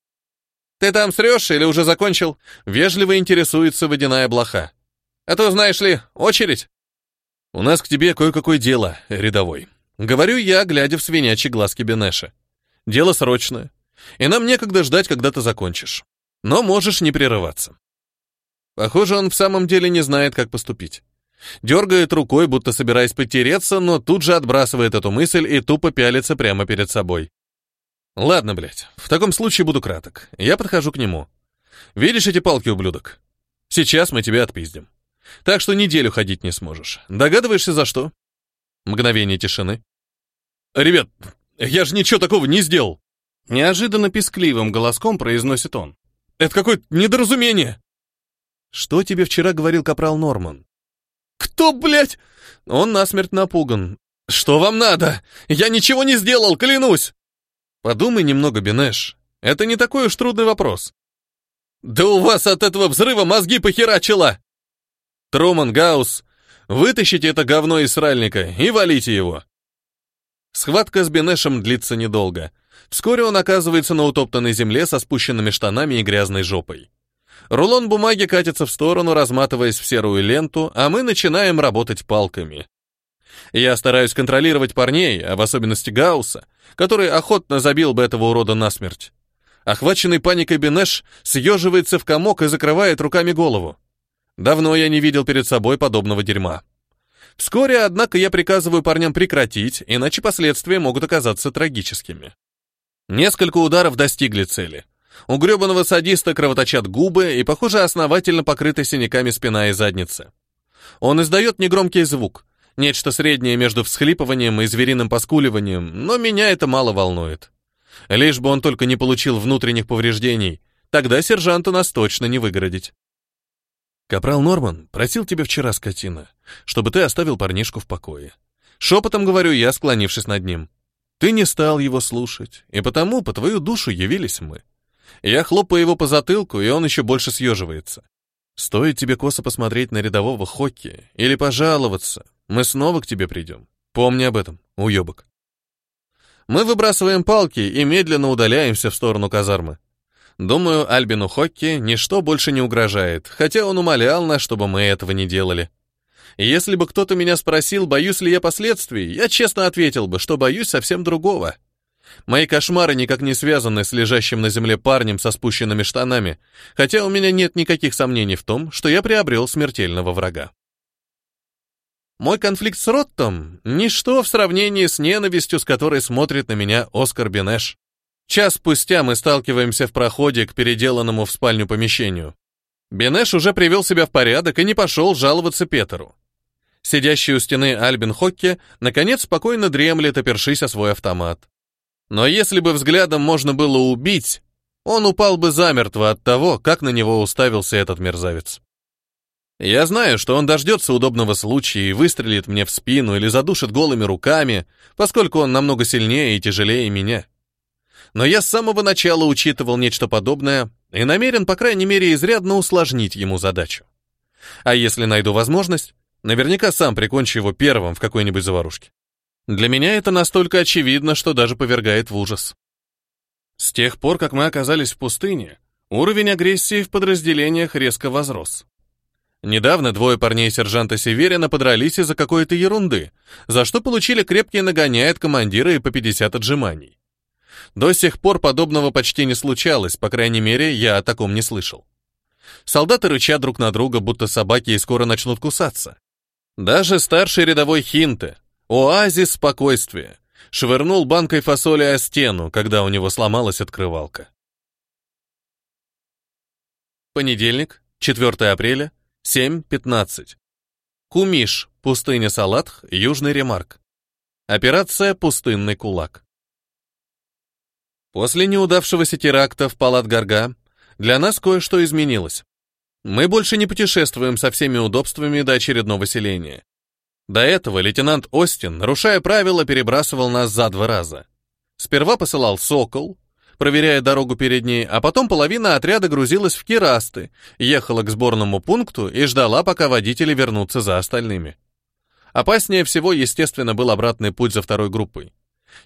«Ты там срешь или уже закончил?» — вежливо интересуется водяная блоха. «А то, знаешь ли, очередь». «У нас к тебе кое-какое дело, рядовой». Говорю я, глядя в свинячьи глазки Бенеша. «Дело срочное, и нам некогда ждать, когда ты закончишь. Но можешь не прерываться». Похоже, он в самом деле не знает, как поступить. Дергает рукой, будто собираясь потереться, но тут же отбрасывает эту мысль и тупо пялится прямо перед собой. «Ладно, блядь, в таком случае буду краток. Я подхожу к нему. Видишь эти палки, ублюдок? Сейчас мы тебя отпиздим». Так что неделю ходить не сможешь. Догадываешься, за что?» Мгновение тишины. «Ребят, я же ничего такого не сделал!» Неожиданно пискливым голоском произносит он. «Это какое-то недоразумение!» «Что тебе вчера говорил капрал Норман?» «Кто, блядь?» Он насмерть напуган. «Что вам надо? Я ничего не сделал, клянусь!» «Подумай немного, Бенеш. Это не такой уж трудный вопрос». «Да у вас от этого взрыва мозги похерачило!» Труман Гаус, вытащите это говно из сральника и валите его. Схватка с Бенешем длится недолго. Вскоре он оказывается на утоптанной земле со спущенными штанами и грязной жопой. Рулон бумаги катится в сторону, разматываясь в серую ленту, а мы начинаем работать палками. Я стараюсь контролировать парней, а в особенности Гауса, который охотно забил бы этого урода насмерть. Охваченный паникой Бенеш съеживается в комок и закрывает руками голову. Давно я не видел перед собой подобного дерьма. Вскоре, однако, я приказываю парням прекратить, иначе последствия могут оказаться трагическими. Несколько ударов достигли цели. У гребаного садиста кровоточат губы и, похоже, основательно покрыта синяками спина и задница. Он издает негромкий звук, нечто среднее между всхлипыванием и звериным поскуливанием, но меня это мало волнует. Лишь бы он только не получил внутренних повреждений, тогда сержанта нас точно не выгородить. Капрал Норман просил тебя вчера, скотина, чтобы ты оставил парнишку в покое. Шепотом говорю я, склонившись над ним. Ты не стал его слушать, и потому по твою душу явились мы. Я хлопаю его по затылку, и он еще больше съеживается. Стоит тебе косо посмотреть на рядового Хокки или пожаловаться, мы снова к тебе придем. Помни об этом, уебок. Мы выбрасываем палки и медленно удаляемся в сторону казармы. Думаю, Альбину Хокки ничто больше не угрожает, хотя он умолял нас, чтобы мы этого не делали. Если бы кто-то меня спросил, боюсь ли я последствий, я честно ответил бы, что боюсь совсем другого. Мои кошмары никак не связаны с лежащим на земле парнем со спущенными штанами, хотя у меня нет никаких сомнений в том, что я приобрел смертельного врага. Мой конфликт с Роттом — ничто в сравнении с ненавистью, с которой смотрит на меня Оскар Бенеш. Час спустя мы сталкиваемся в проходе к переделанному в спальню помещению. Бенеш уже привел себя в порядок и не пошел жаловаться Петеру. Сидящий у стены Альбин Хокке, наконец, спокойно дремлет, опершись о свой автомат. Но если бы взглядом можно было убить, он упал бы замертво от того, как на него уставился этот мерзавец. Я знаю, что он дождется удобного случая и выстрелит мне в спину или задушит голыми руками, поскольку он намного сильнее и тяжелее меня но я с самого начала учитывал нечто подобное и намерен, по крайней мере, изрядно усложнить ему задачу. А если найду возможность, наверняка сам прикончу его первым в какой-нибудь заварушке. Для меня это настолько очевидно, что даже повергает в ужас. С тех пор, как мы оказались в пустыне, уровень агрессии в подразделениях резко возрос. Недавно двое парней сержанта Северина подрались из-за какой-то ерунды, за что получили крепкие нагоняя от командира и по 50 отжиманий. До сих пор подобного почти не случалось, по крайней мере, я о таком не слышал. Солдаты рычат друг на друга, будто собаки, и скоро начнут кусаться. Даже старший рядовой Хинте, оазис спокойствия, швырнул банкой фасоли о стену, когда у него сломалась открывалка. Понедельник, 4 апреля, 7.15. Кумиш, пустыня Салатх, Южный Ремарк. Операция «Пустынный кулак». После неудавшегося теракта в палат Гарга для нас кое-что изменилось. Мы больше не путешествуем со всеми удобствами до очередного селения. До этого лейтенант Остин, нарушая правила, перебрасывал нас за два раза. Сперва посылал «Сокол», проверяя дорогу перед ней, а потом половина отряда грузилась в Кирасты, ехала к сборному пункту и ждала, пока водители вернутся за остальными. Опаснее всего, естественно, был обратный путь за второй группой.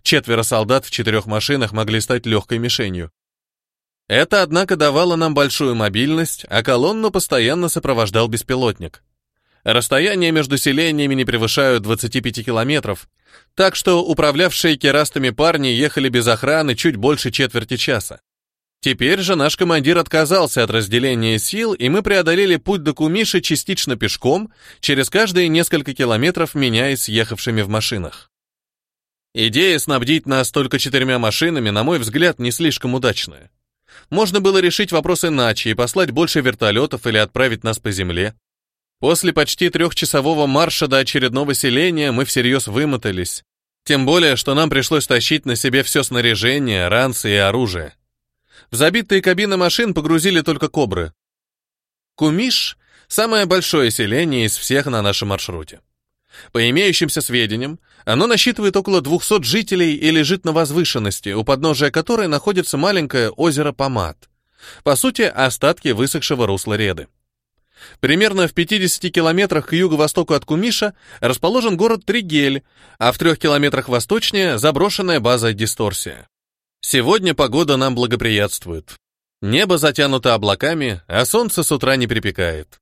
Четверо солдат в четырех машинах могли стать легкой мишенью. Это, однако, давало нам большую мобильность, а колонну постоянно сопровождал беспилотник. Расстояния между селениями не превышают 25 километров, так что управлявшие керастами парни ехали без охраны чуть больше четверти часа. Теперь же наш командир отказался от разделения сил, и мы преодолели путь до Кумиши частично пешком, через каждые несколько километров меняясь с ехавшими в машинах. Идея снабдить нас только четырьмя машинами, на мой взгляд, не слишком удачная. Можно было решить вопрос иначе и послать больше вертолетов или отправить нас по земле. После почти трехчасового марша до очередного селения мы всерьез вымотались. Тем более, что нам пришлось тащить на себе все снаряжение, ранцы и оружие. В забитые кабины машин погрузили только кобры. Кумиш — самое большое селение из всех на нашем маршруте. По имеющимся сведениям, оно насчитывает около 200 жителей и лежит на возвышенности, у подножия которой находится маленькое озеро Помад. По сути, остатки высохшего русла Реды. Примерно в 50 километрах к юго-востоку от Кумиша расположен город Тригель, а в трех километрах восточнее заброшенная база Дисторсия. Сегодня погода нам благоприятствует. Небо затянуто облаками, а солнце с утра не припекает.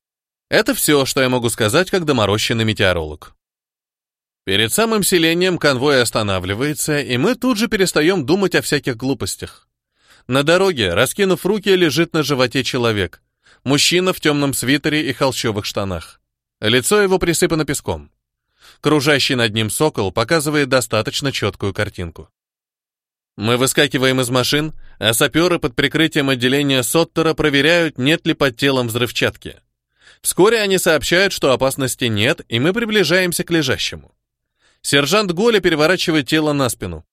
Это все, что я могу сказать как доморощенный метеоролог. Перед самым селением конвой останавливается, и мы тут же перестаем думать о всяких глупостях. На дороге, раскинув руки, лежит на животе человек. Мужчина в темном свитере и холщовых штанах. Лицо его присыпано песком. Кружащий над ним сокол показывает достаточно четкую картинку. Мы выскакиваем из машин, а саперы под прикрытием отделения Соттера проверяют, нет ли под телом взрывчатки. Вскоре они сообщают, что опасности нет, и мы приближаемся к лежащему. Сержант Голя переворачивает тело на спину.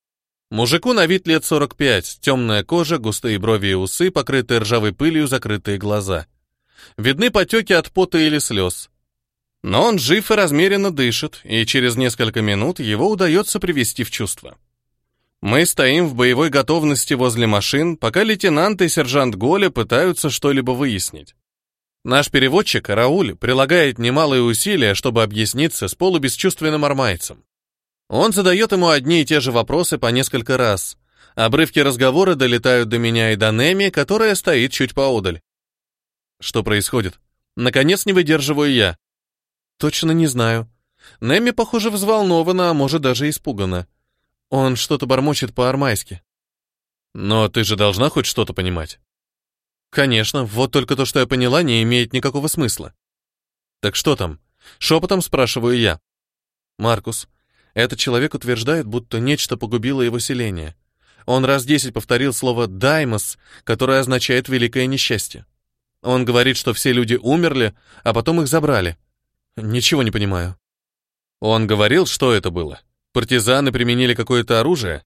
Мужику на вид лет 45, темная кожа, густые брови и усы, покрытые ржавой пылью, закрытые глаза. Видны потеки от пота или слез. Но он жив и размеренно дышит, и через несколько минут его удается привести в чувство. Мы стоим в боевой готовности возле машин, пока лейтенант и сержант Голя пытаются что-либо выяснить. Наш переводчик, Рауль, прилагает немалые усилия, чтобы объясниться с полубесчувственным армайцем. Он задает ему одни и те же вопросы по несколько раз. Обрывки разговора долетают до меня и до Неми, которая стоит чуть поодаль. Что происходит? Наконец не выдерживаю я. Точно не знаю. Неми, похоже, взволнована, а может даже испугана. Он что-то бормочет по-армайски. Но ты же должна хоть что-то понимать. Конечно, вот только то, что я поняла, не имеет никакого смысла. Так что там? Шепотом спрашиваю я. Маркус, этот человек утверждает, будто нечто погубило его селение. Он раз десять повторил слово «даймос», которое означает «великое несчастье». Он говорит, что все люди умерли, а потом их забрали. Ничего не понимаю. Он говорил, что это было. Партизаны применили какое-то оружие.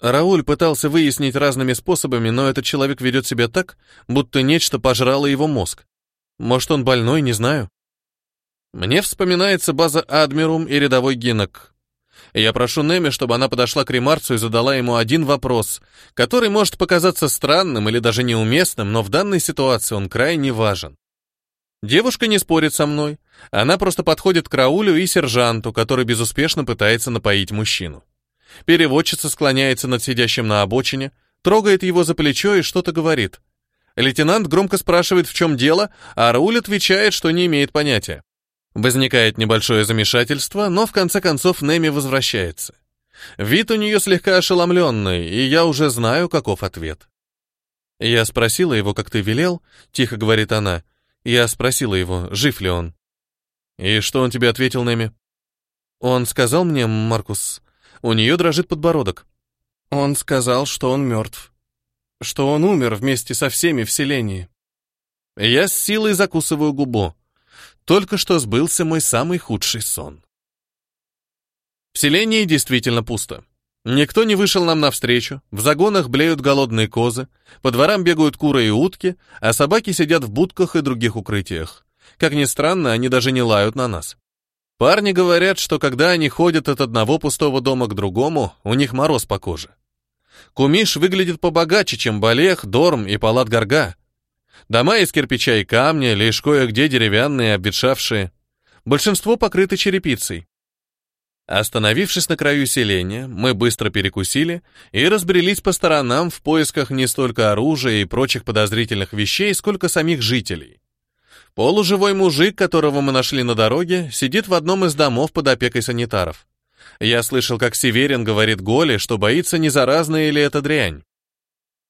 Рауль пытался выяснить разными способами, но этот человек ведет себя так, будто нечто пожрало его мозг. Может, он больной, не знаю. Мне вспоминается база Адмирум и рядовой Гинок. Я прошу Неми, чтобы она подошла к Ремарцу и задала ему один вопрос, который может показаться странным или даже неуместным, но в данной ситуации он крайне важен. Девушка не спорит со мной. Она просто подходит к Раулю и сержанту, который безуспешно пытается напоить мужчину. Переводчица склоняется над сидящим на обочине, трогает его за плечо и что-то говорит. Лейтенант громко спрашивает, в чем дело, а Рауль отвечает, что не имеет понятия. Возникает небольшое замешательство, но в конце концов Неми возвращается. Вид у нее слегка ошеломленный, и я уже знаю, каков ответ. «Я спросила его, как ты велел», — тихо говорит она. «Я спросила его, жив ли он». «И что он тебе ответил, Неми?» «Он сказал мне, Маркус, у нее дрожит подбородок. Он сказал, что он мертв. Что он умер вместе со всеми в селении». Я с силой закусываю губу. Только что сбылся мой самый худший сон. В селении действительно пусто. Никто не вышел нам навстречу, в загонах блеют голодные козы, по дворам бегают куры и утки, а собаки сидят в будках и других укрытиях. Как ни странно, они даже не лают на нас. Парни говорят, что когда они ходят от одного пустого дома к другому, у них мороз по коже. Кумиш выглядит побогаче, чем Балех, Дорм и Палат Гарга, Дома из кирпича и камня, лишь кое-где деревянные, обветшавшие. Большинство покрыты черепицей. Остановившись на краю селения, мы быстро перекусили и разбрелись по сторонам в поисках не столько оружия и прочих подозрительных вещей, сколько самих жителей. Полуживой мужик, которого мы нашли на дороге, сидит в одном из домов под опекой санитаров. Я слышал, как Северин говорит Голе, что боится, не заразная или это дрянь.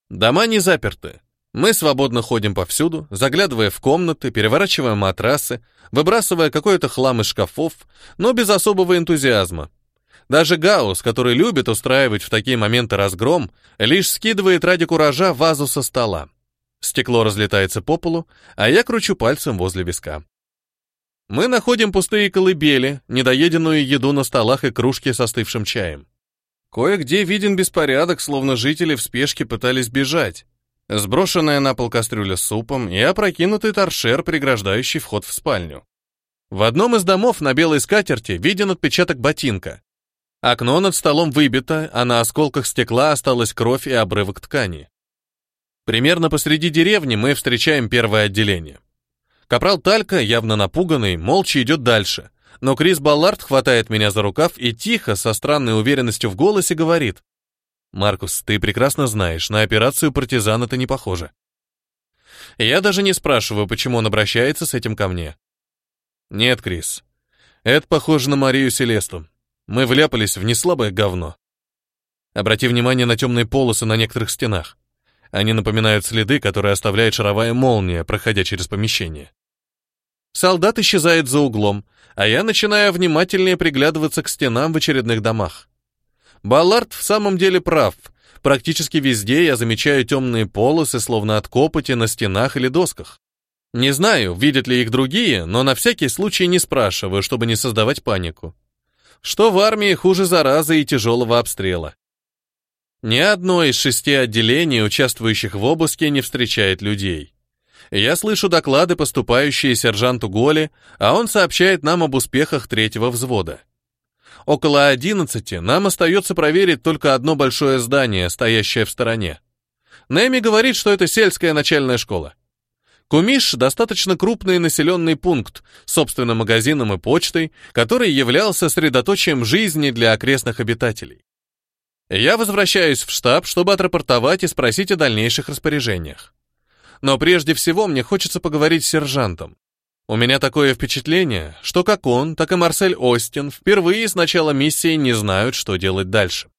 Дома не заперты, мы свободно ходим повсюду, заглядывая в комнаты, переворачивая матрасы, выбрасывая какой-то хлам из шкафов, но без особого энтузиазма. Даже Гаус, который любит устраивать в такие моменты разгром, лишь скидывает ради куража вазу со стола. Стекло разлетается по полу, а я кручу пальцем возле виска. Мы находим пустые колыбели, недоеденную еду на столах и кружки со остывшим чаем. Кое-где виден беспорядок, словно жители в спешке пытались бежать. Сброшенная на пол кастрюля с супом и опрокинутый торшер, преграждающий вход в спальню. В одном из домов на белой скатерти виден отпечаток ботинка. Окно над столом выбито, а на осколках стекла осталась кровь и обрывок ткани. Примерно посреди деревни мы встречаем первое отделение. Капрал Талька, явно напуганный, молча идет дальше, но Крис Баллард хватает меня за рукав и тихо, со странной уверенностью в голосе, говорит. Маркус, ты прекрасно знаешь, на операцию партизан это не похоже. Я даже не спрашиваю, почему он обращается с этим ко мне. Нет, Крис. Это похоже на Марию Селесту. Мы вляпались в неслабое говно. Обрати внимание на темные полосы на некоторых стенах. Они напоминают следы, которые оставляет шаровая молния, проходя через помещение. Солдат исчезает за углом, а я начинаю внимательнее приглядываться к стенам в очередных домах. Баллард в самом деле прав. Практически везде я замечаю темные полосы, словно от копоти на стенах или досках. Не знаю, видят ли их другие, но на всякий случай не спрашиваю, чтобы не создавать панику. Что в армии хуже заразы и тяжелого обстрела. Ни одно из шести отделений, участвующих в обыске, не встречает людей. Я слышу доклады, поступающие сержанту Голи, а он сообщает нам об успехах третьего взвода. Около одиннадцати нам остается проверить только одно большое здание, стоящее в стороне. Нэми говорит, что это сельская начальная школа. Кумиш – достаточно крупный населенный пункт, собственно, магазином и почтой, который являлся средоточием жизни для окрестных обитателей. Я возвращаюсь в штаб, чтобы отрапортовать и спросить о дальнейших распоряжениях. Но прежде всего мне хочется поговорить с сержантом. У меня такое впечатление, что как он, так и Марсель Остин впервые с начала миссии не знают, что делать дальше.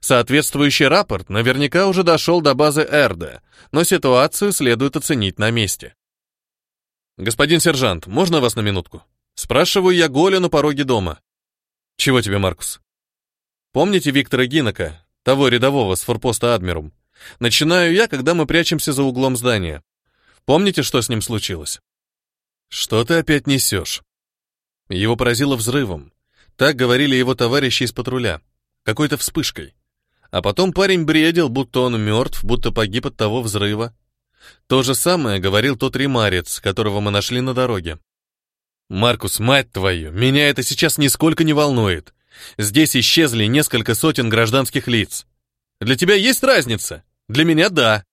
Соответствующий рапорт наверняка уже дошел до базы Эрда, но ситуацию следует оценить на месте. «Господин сержант, можно вас на минутку?» Спрашиваю я Голя на пороге дома. «Чего тебе, Маркус?» «Помните Виктора Гинока, того рядового с форпоста Адмирум? Начинаю я, когда мы прячемся за углом здания. Помните, что с ним случилось?» «Что ты опять несешь?» Его поразило взрывом. Так говорили его товарищи из патруля. Какой-то вспышкой. А потом парень бредил, будто он мертв, будто погиб от того взрыва. То же самое говорил тот ремарец, которого мы нашли на дороге. «Маркус, мать твою, меня это сейчас нисколько не волнует. Здесь исчезли несколько сотен гражданских лиц. Для тебя есть разница? Для меня — да.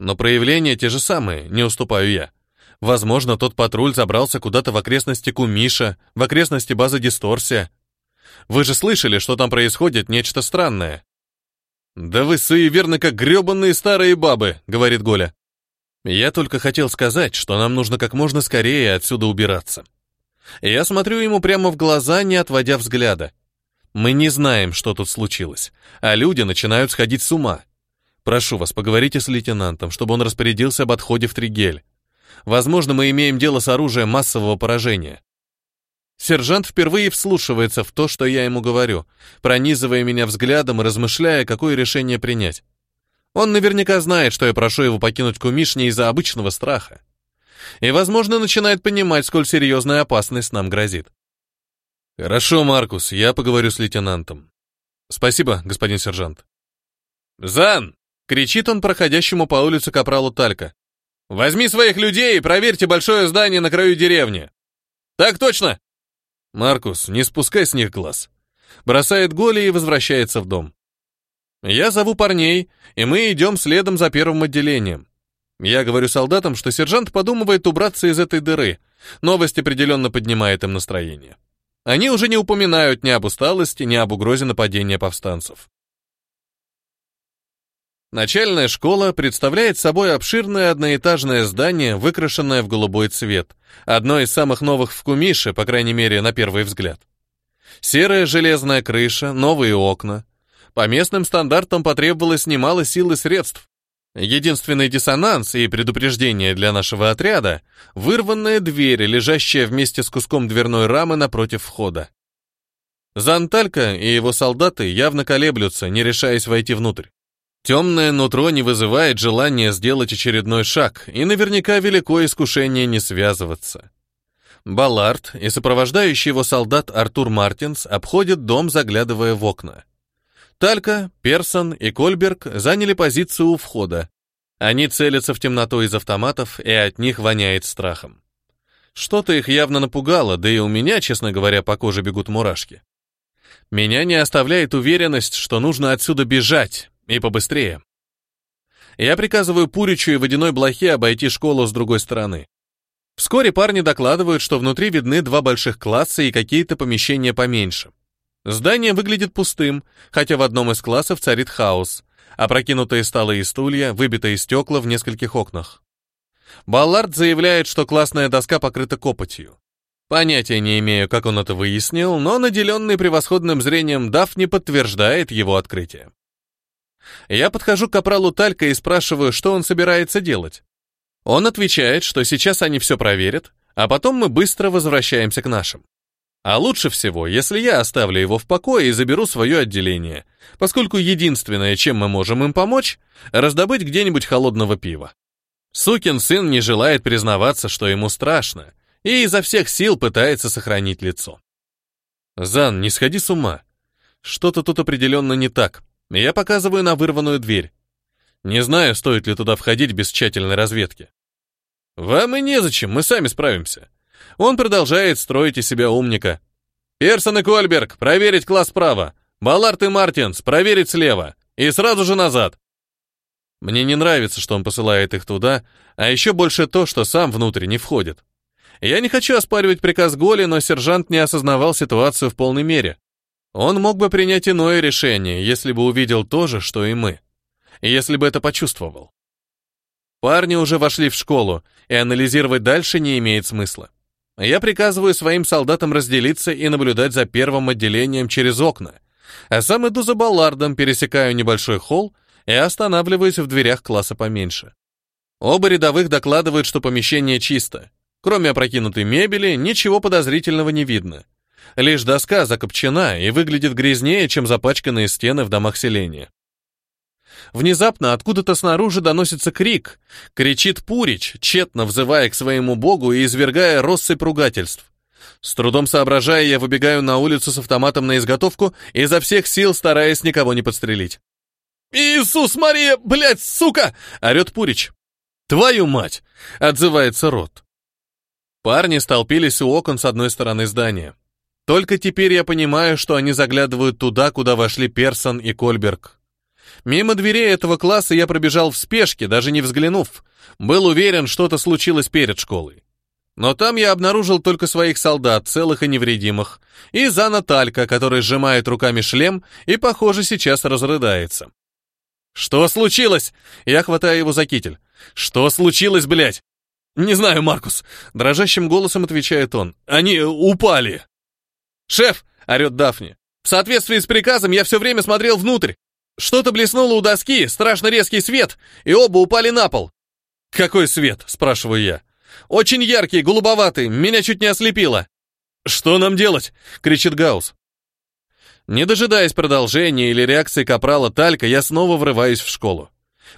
Но проявления те же самые, не уступаю я. Возможно, тот патруль забрался куда-то в окрестности Кумиша, в окрестности базы Дисторсия. Вы же слышали, что там происходит нечто странное. «Да вы суеверны, как гребанные старые бабы», — говорит Голя. «Я только хотел сказать, что нам нужно как можно скорее отсюда убираться». Я смотрю ему прямо в глаза, не отводя взгляда. Мы не знаем, что тут случилось, а люди начинают сходить с ума. Прошу вас, поговорите с лейтенантом, чтобы он распорядился об отходе в Тригель. Возможно, мы имеем дело с оружием массового поражения. Сержант впервые вслушивается в то, что я ему говорю, пронизывая меня взглядом и размышляя, какое решение принять. Он наверняка знает, что я прошу его покинуть кумишни из-за обычного страха. И, возможно, начинает понимать, сколь серьезная опасность нам грозит. «Хорошо, Маркус, я поговорю с лейтенантом». «Спасибо, господин сержант». «Зан!» — кричит он проходящему по улице капралу Талька. Возьми своих людей и проверьте большое здание на краю деревни. Так точно. Маркус, не спускай с них глаз. Бросает Голи и возвращается в дом. Я зову парней, и мы идем следом за первым отделением. Я говорю солдатам, что сержант подумывает убраться из этой дыры. Новость определенно поднимает им настроение. Они уже не упоминают ни об усталости, ни об угрозе нападения повстанцев. Начальная школа представляет собой обширное одноэтажное здание, выкрашенное в голубой цвет, одно из самых новых в Кумише, по крайней мере, на первый взгляд. Серая железная крыша, новые окна. По местным стандартам потребовалось немало сил и средств. Единственный диссонанс и предупреждение для нашего отряда — вырванная дверь, лежащая вместе с куском дверной рамы напротив входа. Занталька и его солдаты явно колеблются, не решаясь войти внутрь. Темное нутро не вызывает желания сделать очередной шаг, и наверняка великое искушение не связываться. Баллард и сопровождающий его солдат Артур Мартинс обходят дом, заглядывая в окна. Талька, Персон и Кольберг заняли позицию у входа. Они целятся в темноту из автоматов, и от них воняет страхом. Что-то их явно напугало, да и у меня, честно говоря, по коже бегут мурашки. Меня не оставляет уверенность, что нужно отсюда бежать, и побыстрее. Я приказываю Пуричу и Водяной Блохе обойти школу с другой стороны. Вскоре парни докладывают, что внутри видны два больших класса и какие-то помещения поменьше. Здание выглядит пустым, хотя в одном из классов царит хаос. Опрокинутые столы и стулья, выбитые стекла в нескольких окнах. Баллард заявляет, что классная доска покрыта копотью. Понятия не имею, как он это выяснил, но наделенный превосходным зрением Дафни подтверждает его открытие. Я подхожу к капралу Талька и спрашиваю, что он собирается делать. Он отвечает, что сейчас они все проверят, а потом мы быстро возвращаемся к нашим. А лучше всего, если я оставлю его в покое и заберу свое отделение, поскольку единственное, чем мы можем им помочь, раздобыть где-нибудь холодного пива. Сукин сын не желает признаваться, что ему страшно, и изо всех сил пытается сохранить лицо. «Зан, не сходи с ума. Что-то тут определенно не так», я показываю на вырванную дверь. Не знаю, стоит ли туда входить без тщательной разведки. Вам и незачем, мы сами справимся. Он продолжает строить из себя умника. Персон и Кольберг, проверить класс справа. Баллард и Мартинс, проверить слева. И сразу же назад. Мне не нравится, что он посылает их туда, а еще больше то, что сам внутрь не входит. Я не хочу оспаривать приказ Голи, но сержант не осознавал ситуацию в полной мере. Он мог бы принять иное решение, если бы увидел то же, что и мы. Если бы это почувствовал. Парни уже вошли в школу, и анализировать дальше не имеет смысла. Я приказываю своим солдатам разделиться и наблюдать за первым отделением через окна, а сам иду за Баллардом, пересекаю небольшой холл и останавливаюсь в дверях класса поменьше. Оба рядовых докладывают, что помещение чисто. Кроме опрокинутой мебели, ничего подозрительного не видно. Лишь доска закопчена и выглядит грязнее, чем запачканные стены в домах селения. Внезапно откуда-то снаружи доносится крик. Кричит Пурич, тщетно взывая к своему богу и извергая россыпь ругательств. С трудом соображая, я выбегаю на улицу с автоматом на изготовку, изо всех сил стараясь никого не подстрелить. «Иисус Мария, блядь, сука!» — орет Пурич. «Твою мать!» — отзывается Рот. Парни столпились у окон с одной стороны здания. Только теперь я понимаю, что они заглядывают туда, куда вошли Персон и Кольберг. Мимо дверей этого класса я пробежал в спешке, даже не взглянув. Был уверен, что-то случилось перед школой. Но там я обнаружил только своих солдат, целых и невредимых, и Зана Талька, который сжимает руками шлем и, похоже, сейчас разрыдается. «Что случилось?» Я хватаю его за китель. «Что случилось, блядь?» «Не знаю, Маркус», — дрожащим голосом отвечает он. «Они упали!» «Шеф!» — орет Дафни. «В соответствии с приказом я все время смотрел внутрь. Что-то блеснуло у доски, страшно резкий свет, и оба упали на пол». «Какой свет?» — спрашиваю я. «Очень яркий, голубоватый, меня чуть не ослепило». «Что нам делать?» — кричит Гаус. Не дожидаясь продолжения или реакции капрала Талька, я снова врываюсь в школу.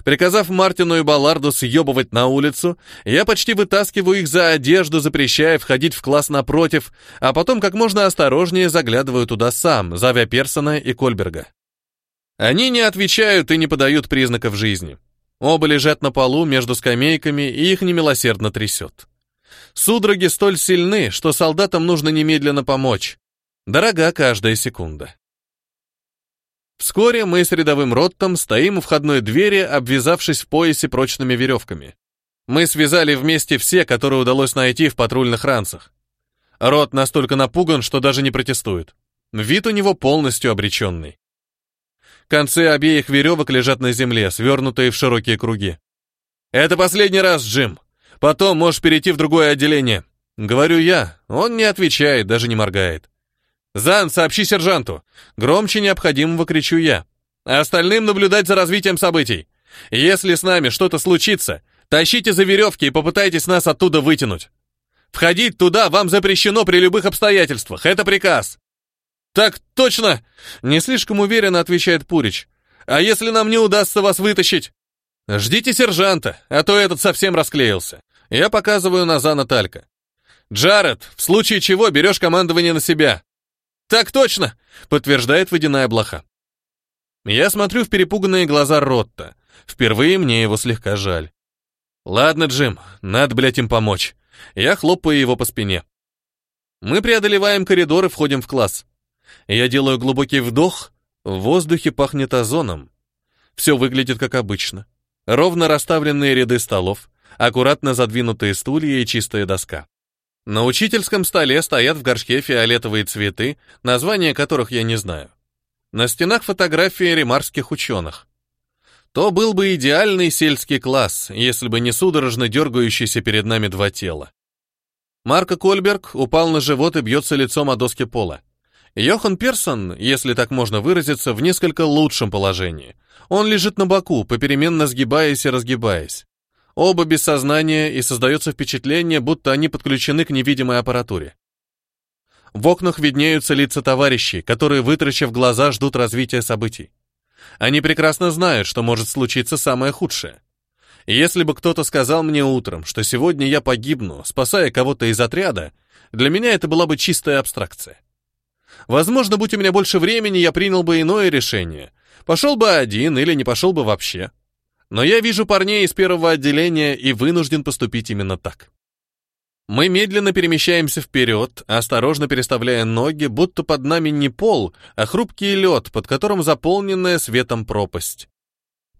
Приказав Мартину и Балларду съебывать на улицу, я почти вытаскиваю их за одежду, запрещая входить в класс напротив, а потом как можно осторожнее заглядываю туда сам, зовя Персона и Кольберга. Они не отвечают и не подают признаков жизни. Оба лежат на полу между скамейками, и их немилосердно трясет. Судороги столь сильны, что солдатам нужно немедленно помочь. Дорога каждая секунда. Вскоре мы с рядовым Роттом стоим у входной двери, обвязавшись в поясе прочными веревками. Мы связали вместе все, которые удалось найти в патрульных ранцах. Рот настолько напуган, что даже не протестует. Вид у него полностью обреченный. Концы обеих веревок лежат на земле, свернутые в широкие круги. «Это последний раз, Джим. Потом можешь перейти в другое отделение». Говорю я, он не отвечает, даже не моргает. «Зан, сообщи сержанту! Громче необходимого кричу я. «Остальным наблюдать за развитием событий! Если с нами что-то случится, тащите за веревки и попытайтесь нас оттуда вытянуть! Входить туда вам запрещено при любых обстоятельствах! Это приказ!» «Так точно!» — не слишком уверенно отвечает Пурич. «А если нам не удастся вас вытащить?» «Ждите сержанта, а то этот совсем расклеился. Я показываю на Зана Талька. Джаред, в случае чего берешь командование на себя. Так точно, подтверждает водяная блоха. Я смотрю в перепуганные глаза Ротта. Впервые мне его слегка жаль. Ладно, Джим, надо, блядь, им помочь. Я хлопаю его по спине. Мы преодолеваем коридор и входим в класс. Я делаю глубокий вдох, в воздухе пахнет озоном. Все выглядит как обычно. Ровно расставленные ряды столов, аккуратно задвинутые стулья и чистая доска. На учительском столе стоят в горшке фиолетовые цветы, названия которых я не знаю. На стенах фотографии ремарских ученых. То был бы идеальный сельский класс, если бы не судорожно дергающиеся перед нами два тела. Марко Кольберг упал на живот и бьется лицом о доски пола. Йохан Персон, если так можно выразиться, в несколько лучшем положении. Он лежит на боку, попеременно сгибаясь и разгибаясь. Оба без сознания, и создается впечатление, будто они подключены к невидимой аппаратуре. В окнах виднеются лица товарищей, которые, вытрачив глаза, ждут развития событий. Они прекрасно знают, что может случиться самое худшее. Если бы кто-то сказал мне утром, что сегодня я погибну, спасая кого-то из отряда, для меня это была бы чистая абстракция. Возможно, будь у меня больше времени, я принял бы иное решение. Пошел бы один или не пошел бы вообще. Но я вижу парней из первого отделения и вынужден поступить именно так. Мы медленно перемещаемся вперед, осторожно переставляя ноги, будто под нами не пол, а хрупкий лед, под которым заполненная светом пропасть.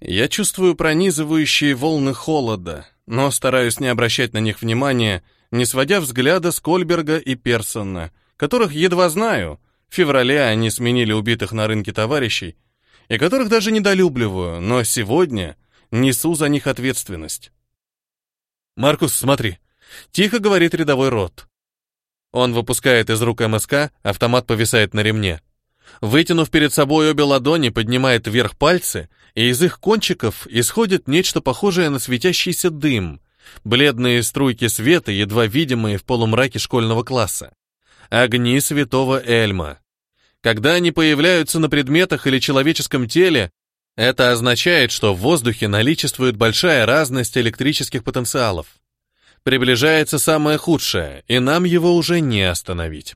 Я чувствую пронизывающие волны холода, но стараюсь не обращать на них внимания, не сводя взгляда с Кольберга и Персона, которых едва знаю. В феврале они сменили убитых на рынке товарищей, и которых даже недолюбливаю, но сегодня — Несу за них ответственность. «Маркус, смотри!» — тихо говорит рядовой рот. Он выпускает из рук МСК, автомат повисает на ремне. Вытянув перед собой обе ладони, поднимает вверх пальцы, и из их кончиков исходит нечто похожее на светящийся дым, бледные струйки света, едва видимые в полумраке школьного класса. Огни святого Эльма. Когда они появляются на предметах или человеческом теле, это означает, что в воздухе наличествует большая разность электрических потенциалов. Приближается самое худшее, и нам его уже не остановить.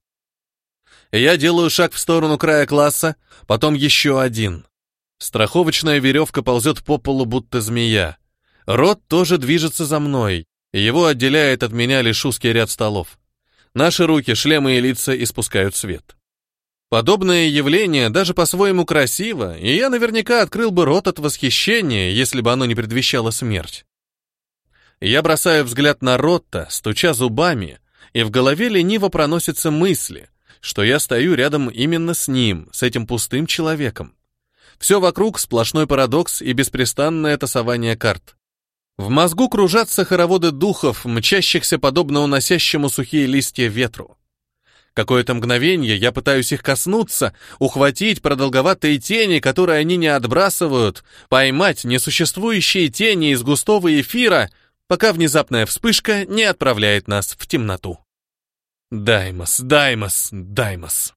Я делаю шаг в сторону края класса, потом еще один. Страховочная веревка ползет по полу, будто змея. Рот тоже движется за мной. Его отделяет от меня лишь узкий ряд столов. Наши руки, шлемы и лица испускают свет. Подобное явление даже по-своему красиво, и я наверняка открыл бы рот от восхищения, если бы оно не предвещало смерть. Я бросаю взгляд на Ротта, стуча зубами, и в голове лениво проносятся мысли, что я стою рядом именно с ним, с этим пустым человеком. Все вокруг сплошной парадокс и беспрестанное тасование карт. В мозгу кружатся хороводы духов, мчащихся подобно уносящему сухие листья ветру. Какое-то мгновение я пытаюсь их коснуться, ухватить продолговатые тени, которые они не отбрасывают, поймать несуществующие тени из густого эфира, пока внезапная вспышка не отправляет нас в темноту. Даймос, Даймос, Даймос.